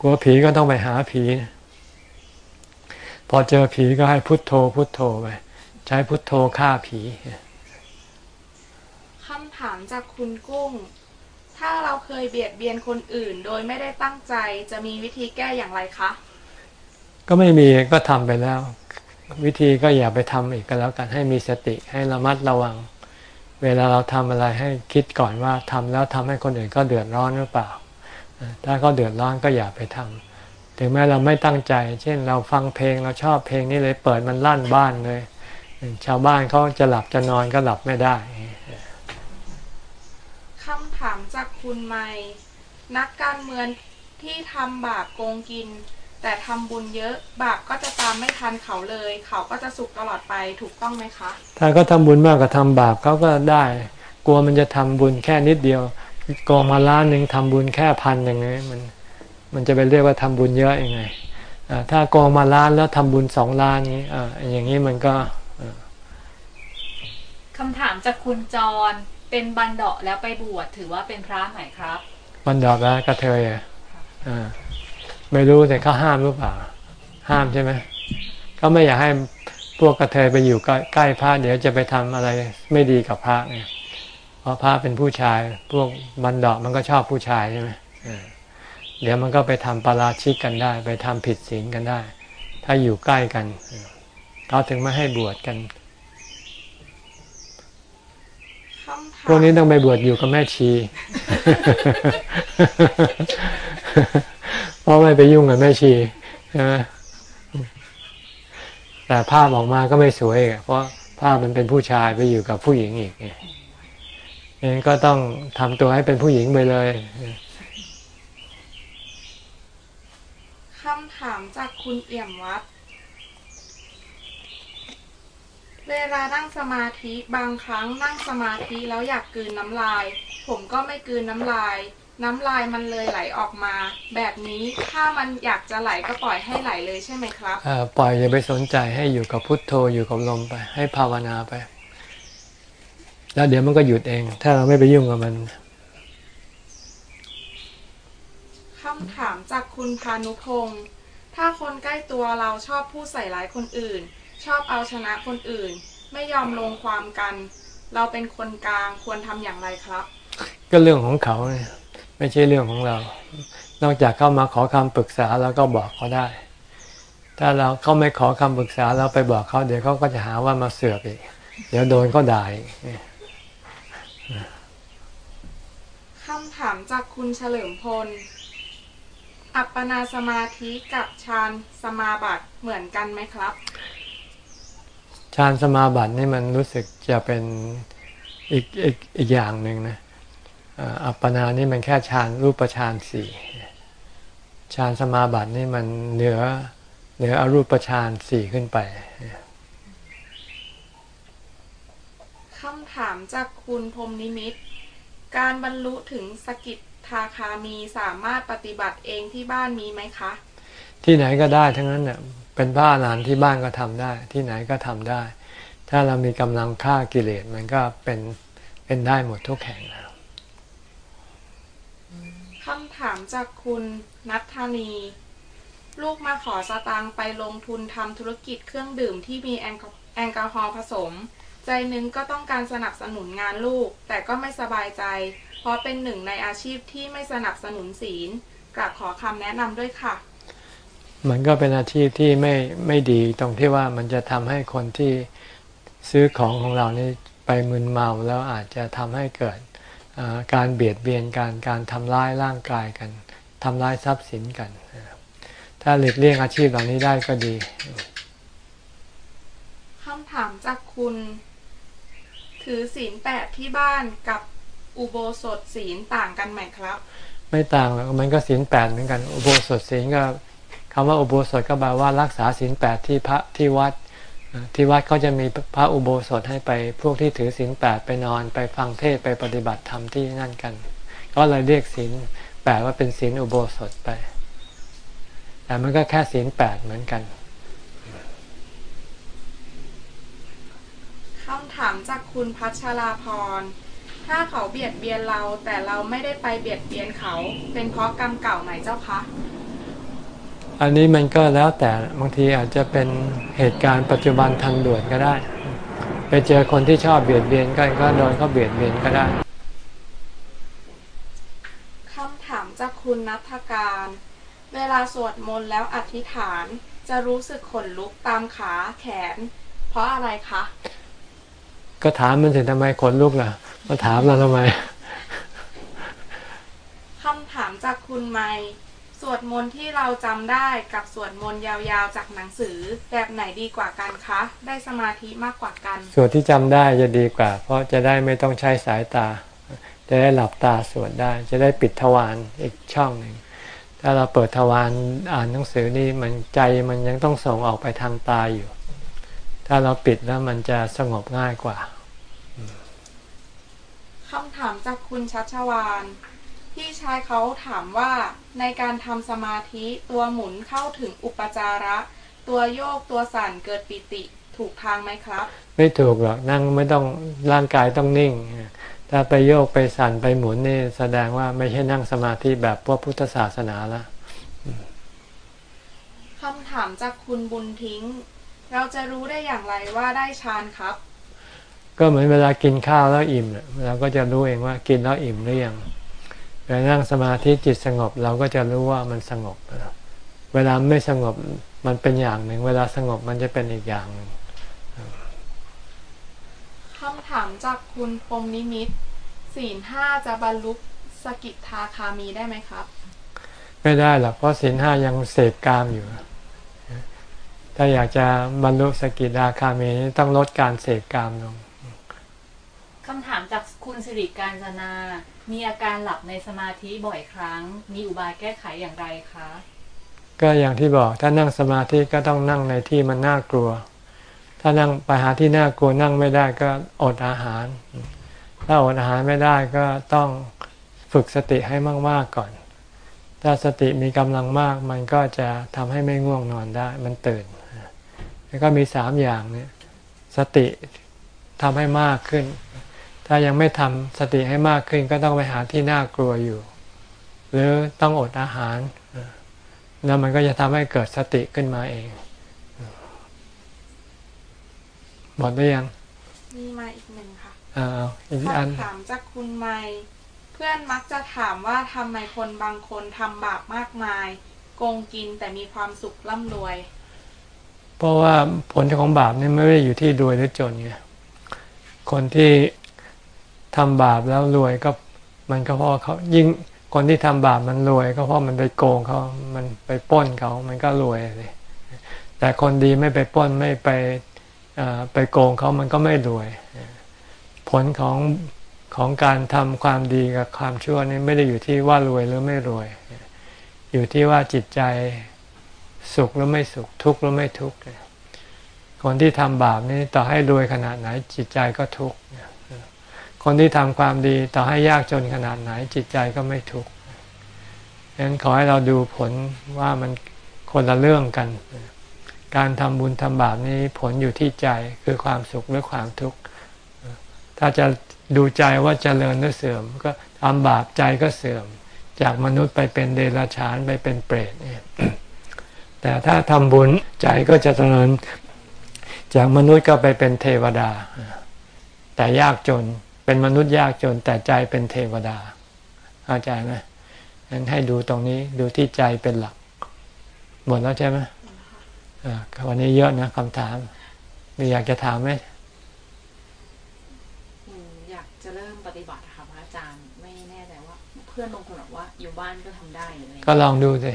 กลัวผีก็ต้องไปหาผี พอเจอผีก็ให้พุทโธ พุทโธไปใช้พุทโธฆ่าผีคำถามจากคุณกุ้ง ถ้าเราเคยเบียดเบียนคนอื่น โดยไม่ได้ตั้งใจจะมีวิธีแก้อย่างไรคะ ก็ไม่มีก็ทำไปแล้ว วิธีก็อย่าไปทำอีกก็แล้วกันให้มีสติให้ระมัดระวัง เวลาเราทำอะไรให้คิดก่อนว่าทำแล้วทำให้คนอื่นก็เดือดร้อนหรือเปล่า ถ้าเขาเดือดร้อนก็อย่าไปทำถึงแม้เราไม่ตั้งใจ เช่นเราฟังเพลงเราชอบเพลงนี้เลยเปิดมันลั่นบ้านเลย ชาวบ้านเขาจะหลับจะนอนก็หลับไม่ได้คำถามจาก คุณไม่นักการเมืองที่ทำบาปโกงกิน แต่ทำบุญเยอะบาปก็จะตามไม่ทันเขาเลย เขาก็จะสุขตลอดไปถูกต้องไหมคะ ถ้าเขาทำบุญมากกว่าทำบาปเขาก็ได้ กลัวมันจะทำบุญแค่นิดเดียวโกงมาล้านหนึ่งทำบุญแค่พันหนึ่งไงมันมันจะไปเรียกว่าทำบุญเยอะยังไงอ่าถ้าโกงมาล้านแล้วทำบุญสองล้านนี้อ่าอย่างนี้มันก็คำถามจากคุณจร เป็นบันเดาะแล้วไปบวชถือว่าเป็นพระไหมครับมันดอกแล้วกระเทยอะอ่าไม่รู้แต่เขาห้ามหรือเปล่า ห้ามใช่ไหมเขาไม่อยากให้พวกกระเทยไปอยู่ใกล้ใกล้พระเดี๋ยวจะไปทำอะไรไม่ดีกับพระไงเพราะพระเป็นผู้ชาย พวกบันดอกมันก็ชอบผู้ชายใช่ไหมอ่าเดี๋ยวมันก็ไปทำปาราชิกกันได้ ไปทำผิดศีลกันได้ ถ้าอยู่ใกล้กันเขาถึงไม่ให้บวชกัน คำถาม พวกนี้ต้องไปบวชอยู่กับแม่ชี เพราะไม่ไปยุ่งกับแม่ชีใช่ไหมแต่ภาพออกมาก็ไม่สวยอีกเพราะภาพมันเป็นผู้ชายไปอยู่กับผู้หญิงอีกเองก็ต้องทำตัวให้เป็นผู้หญิงไปเลยคำถามจากคุณเอี่ยมวัด เวลานั่งสมาธิบางครั้งนั่งสมาธิแล้วอยากกลืนน้ำลาย ผมก็ไม่กลืนน้ำลาย น้ำลายมันเลยไหลออกมา แบบนี้ถ้ามันอยากจะไหลก็ปล่อยให้ไหลเลยใช่ไหมครับเอ่อปล่อยอย่าไปสนใจให้อยู่กับพุทโธอยู่กับลมไป ให้ภาวนาไป แล้วเดี๋ยวมันก็หยุดเอง ถ้าเราไม่ไปยุ่งกับมันคำถามจากคุณพานุพงศ์ถ้าคนใกล้ตัวเราชอบพูดใส่ร้ายคนอื่น ชอบเอาชนะคนอื่น ไม่ยอมลงความกัน เราเป็นคนกลางควรทำอย่างไรครับ ก็เรื่องของเขาเนี่ยไม่ใช่เรื่องของเรา นอกจากเข้ามาขอคำปรึกษาแล้วก็บอกเขาได้ ถ้าเราเขาไม่ขอคำปรึกษาเราไปบอกเขาเดี๋ยวเขาก็จะหาว่ามาเสือกอีก เดี๋ยวโดนเขาด่าอีกคำถามจากคุณเฉลิมพล อัปปนาสมาธิกับฌานสมาบัติเหมือนกันไหมครับ ฌานสมาบัตินี่มันรู้สึกจะเป็นอีกอีกอีกอย่างหนึ่งนะอ่าอัปปนานี่มันแค่ฌานรูปฌานสี่ฌานสมาบัตินี่มันเหนือเหนืออรูปฌานสี่ขึ้นไปคำถามจากคุณพรหมนิมิต การบรรลุถึงสกิทาคามีสามารถปฏิบัติเองที่บ้านมีไหมคะ ที่ไหนก็ได้ทั้งนั้นเนี่ย เป็นพระอรหันต์ที่บ้านก็ทำได้ ที่ไหนก็ทำได้ ถ้าเรามีกำลังฆ่ากิเลสมันก็เป็นเป็นได้หมดทุกแห่งแล้วคำถามจากคุณนัทธานี ลูกมาขอสตางค์ไปลงทุนทำธุรกิจเครื่องดื่มที่มีแอลกอฮอล์ผสม ใจหนึงก็ต้องการสนับสนุนงานลูก แต่ก็ไม่สบายใจ เพราะเป็นหนึ่งในอาชีพที่ไม่สนับสนุนศีลกราบขอคำแนะนำด้วยค่ะ มันก็เป็นอาชีพที่ไม่ไม่ดีตรงที่ว่ามันจะทำให้คนที่ซื้อของของเรานี่ไปมึนเมาแล้วอาจจะทำให้เกิดอ่าการเบียดเบียนการการทำร้ายร่างกายกันทำร้ายทรัพย์สินกัน ถ้าหลีกเลี่ยงอาชีพเหล่านี้ได้ก็ดีคำถามจากคุณ ถือศีลแปดที่บ้านกับอุโบสถศีลต่างกันไหมครับ ไม่ต่างหรอกมันก็ศีลแปดเหมือนกัน อุโบสถศีลก็ คำว่าอุโบสถก็แปลว่ารักษาศีลแปดที่พระที่วัด ที่วัดเขาจะมีพระอุโบสถให้ไปพวกที่ถือศีลแปดไปนอนไปฟังเทศไปปฏิบัติธรรมที่นั่นกัน ก็เลยเรียกศีลแปดว่าเป็นศีลอุโบสถไป แต่มันก็แค่ศีลแปดเหมือนกันคำถามจากคุณพัชราพร ถ้าเขาเบียดเบียนเราแต่เราไม่ได้ไปเบียดเบียนเขา เป็นเพราะกรรมเก่าไหมเจ้าคะ อันนี้มันก็แล้วแต่บางทีอาจจะเป็นเหตุการณ์ปัจจุบันทันด่วนก็ได้ ไปเจอคนที่ชอบเบียดเบียนกันก็โดนเขาเบียดเบียนก็ได้คำถามจากคุณนัทการ เวลาสวดมนต์แล้วอธิษฐานจะรู้สึกขนลุกตามขาแขน เพราะอะไรคะ ก็ถามมันสิทำไมขนลุกล่ะ มาถามเราทำไมคำถามจากคุณไม สวดมนต์ที่เราจำได้กับสวดมนต์ยาวๆจากหนังสือแบบไหนดีกว่ากันคะ ได้สมาธิมากกว่ากันส่วนที่จำได้จะดีกว่า เพราะจะได้ไม่ต้องใช้สายตา จะได้หลับตาสวดได้ จะได้ปิดทวารอีกช่องหนึ่งถ้าเราเปิดทวารอ่านหนังสือนี่มันใจมันยังต้องส่งออกไปทางตาอยู่ ถ้าเราปิดแล้วมันจะสงบง่ายกว่าคำถามจากคุณชัชวาน พี่ชายเขาถามว่าในการทำสมาธิตัวหมุนเข้าถึงอุปจาระ ตัวโยกตัวสั่นเกิดปิติถูกทางไหมครับ ไม่ถูกหรอกนั่งไม่ต้องร่างกายต้องนิ่ง ถ้าไปโยกไปสั่นไปหมุนนี่แสดงว่าไม่ใช่นั่งสมาธิแบบพวกพุทธศาสนาละคำถามจากคุณบุญทิ้ง เราจะรู้ได้อย่างไรว่าได้ฌานครับ ก็เหมือนเวลากินข้าวแล้วอิ่มเนี่ยเราก็จะรู้เองว่ากินแล้วอิ่มหรือยังเวลา นั่งสมาธิจิตสงบเราก็จะรู้ว่ามันสงบ เวลาไม่สงบมันเป็นอย่างหนึ่ง เวลาสงบมันจะเป็นอีกอย่างหนึ่งคำถามจากคุณพรหมนิมิตศีลห้าจะบรรลุสกิทาคามีได้ไหมครับ ไม่ได้หรอกเพราะศีลห้ายังเสพกามอยู่ ถ้าอยากจะบรรลุสกิทาคามีนี่ต้องลดการเสพกามลง คำถามจากคุณสิริการจนา มีอาการหลับในสมาธิบ่อยครั้ง มีอุบายแก้ไขอย่างไรคะ ก็อย่างที่บอกถ้านั่งสมาธิก็ต้องนั่งในที่มันน่ากลัว ถ้านั่งไปหาที่น่ากลัวนั่งไม่ได้ก็อดอาหาร ถ้าอดอาหารไม่ได้ก็ต้องฝึกสติให้มากๆก่อน ถ้าสติมีกำลังมากมันก็จะทำให้ไม่ง่วงนอนได้ มันตื่น แล้วก็มีสามอย่างเนี่ย สติทำให้มากขึ้น ถ้ายังไม่ทำสติให้มากขึ้นก็ต้องไปหาที่น่ากลัวอยู่ หรือต้องอดอาหาร แล้วมันก็จะทำให้เกิดสติขึ้นมาเอง หมดหรือยัง มีมาอีกหนึ่งค่ะอ่าอีกอันคำถามจากคุณไม่เพื่อนมักจะถามว่าทำไมคนบางคนทำบาปมากมาย โกงกินแต่มีความสุขร่ำรวย เพราะว่าผลของบาปนี่ไม่ได้อยู่ที่รวยหรือจนไงคนที่ ทำบาปแล้วรวยก็มันก็เพราะเขายิ่งคนที่ทำบาปมันรวย ก็เพราะมันไปโกงเขา มันไปป้นเขา มันก็รวยเลยแต่คนดีไม่ไปป้นไม่ไปไปโกงเขามันก็ไม่รวย ผลของของการทำความดีกับความชั่วนี่ไม่ได้อยู่ที่ว่ารวยหรือไม่รวย อยู่ที่ว่าจิตใจสุขหรือไม่สุขทุกข์หรือไม่ทุกข์คนที่ทำบาปนี่ต่อให้รวยขนาดไหนจิตใจก็ทุกข์ คนที่ทำความดีต่อให้ยากจนขนาดไหนจิตใจก็ไม่ทุกข์ฉะนั้นขอให้เราดูผลว่ามันคนละเรื่องกัน การทำบุญทำบาปนี้ผลอยู่ที่ใจคือความสุขหรือความทุกข์ ถ้าจะดูใจว่าเจริญหรือเสื่อม ก็ทำบาปใจก็เสื่อม จากมนุษย์ไปเป็นเดรัจฉานไปเป็นเปรตเนี่ยแต่ถ้าทำบุญใจก็จะเจริญ จากมนุษย์ก็ไปเป็นเทวดา แต่ยากจน เป็นมนุษย์ยากจนแต่ใจเป็นเทวดาเข้าใจไหมงั้นให้ดูตรงนี้ดูที่ใจเป็นหลัก หมดแล้วใช่ไหมอ่าวันนี้เยอะนะคำถาม มีอยากจะถามไหมอืมอยากจะเริ่มปฏิบัติค่ะพระอาจารย์ไม่แน่ใจว่า เพื่อนบางคนบอกว่าอยู่บ้านก็ทำได้หรืออะไรก็ลองดูสิ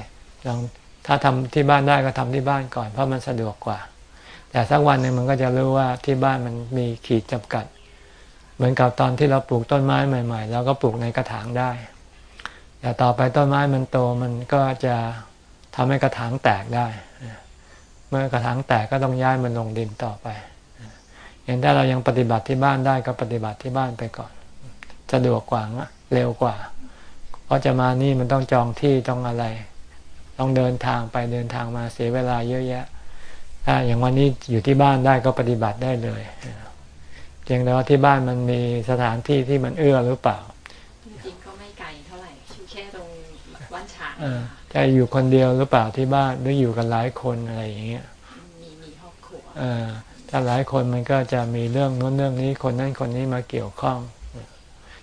ลองถ้าทำที่บ้านได้ก็ทำที่บ้านก่อนเพราะมันสะดวกกว่า แต่สักวันหนึ่งมันก็จะรู้ว่าที่บ้านมันมีขีดจำกัด เหมือนกับตอนที่เราปลูกต้นไม้ใหม่ ๆ เราก็ปลูกในกระถางได้แต่ต่อไปต้นไม้มันโตมันก็จะทำให้กระถางแตกได้ เมื่อกระถางแตกก็ต้องย้ายมันลงดินต่อไปอย่างถ้าเรายังปฏิบัติที่บ้านได้ก็ปฏิบัติที่บ้านไปก่อนสะดวกกว่าเร็วกว่า เพราะจะมานี่มันต้องจองที่ต้องอะไร ต้องเดินทางไปเดินทางมาเสียเวลาเยอะแยะถ้าอย่างวันนี้อยู่ที่บ้านได้ก็ปฏิบัติได้เลย เพียงแต่ว่าที่บ้านมันมีสถานที่ที่มันเอื้อหรือเปล่า จริงๆก็ไม่ไกลเท่าไหร่อยู่แค่ตรงบ้านฉางเออจะอยู่คนเดียวหรือเปล่าที่บ้านหรืออยู่กันหลายคนอะไรอย่างเงี้ยมีมีครอบครัวเออถ้าหลายคนมันก็จะมีเรื่องโน้นเรื่องนี้คนนั้นคนนี้มาเกี่ยวข้อง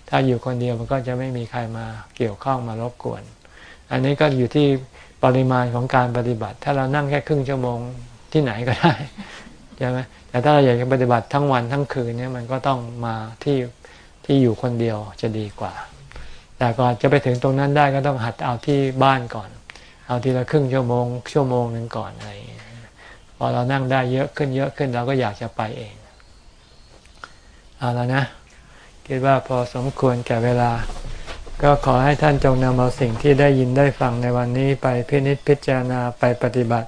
ถ้าอยู่คนเดียวมันก็จะไม่มีใครมาเกี่ยวข้องมารบกวน อันนี้ก็อยู่ที่ปริมาณของการปฏิบัติ ถ้าเรานั่งแค่ครึ่งชั่วโมงที่ไหนก็ได้ ใช่ไหมแต่ถ้าเราอยากจะปฏิบัติทั้งวันทั้งคืนเนี่ยมันก็ต้องมาที่ที่อยู่คนเดียวจะดีกว่า แต่ก่อนจะไปถึงตรงนั้นได้ก็ต้องหัดเอาที่บ้านก่อน เอาทีละครึ่งชั่วโมง ชั่วโมงหนึ่งก่อนอะไรพอเรานั่งได้เยอะขึ้นเยอะขึ้นเราก็อยากจะไปเองเอาแล้วนะ คิดว่าพอสมควรแก่เวลา ก็ขอให้ท่านจงนำเอาสิ่งที่ได้ยินได้ฟังในวันนี้ไปพินิจพิจารณาไปปฏิบัติ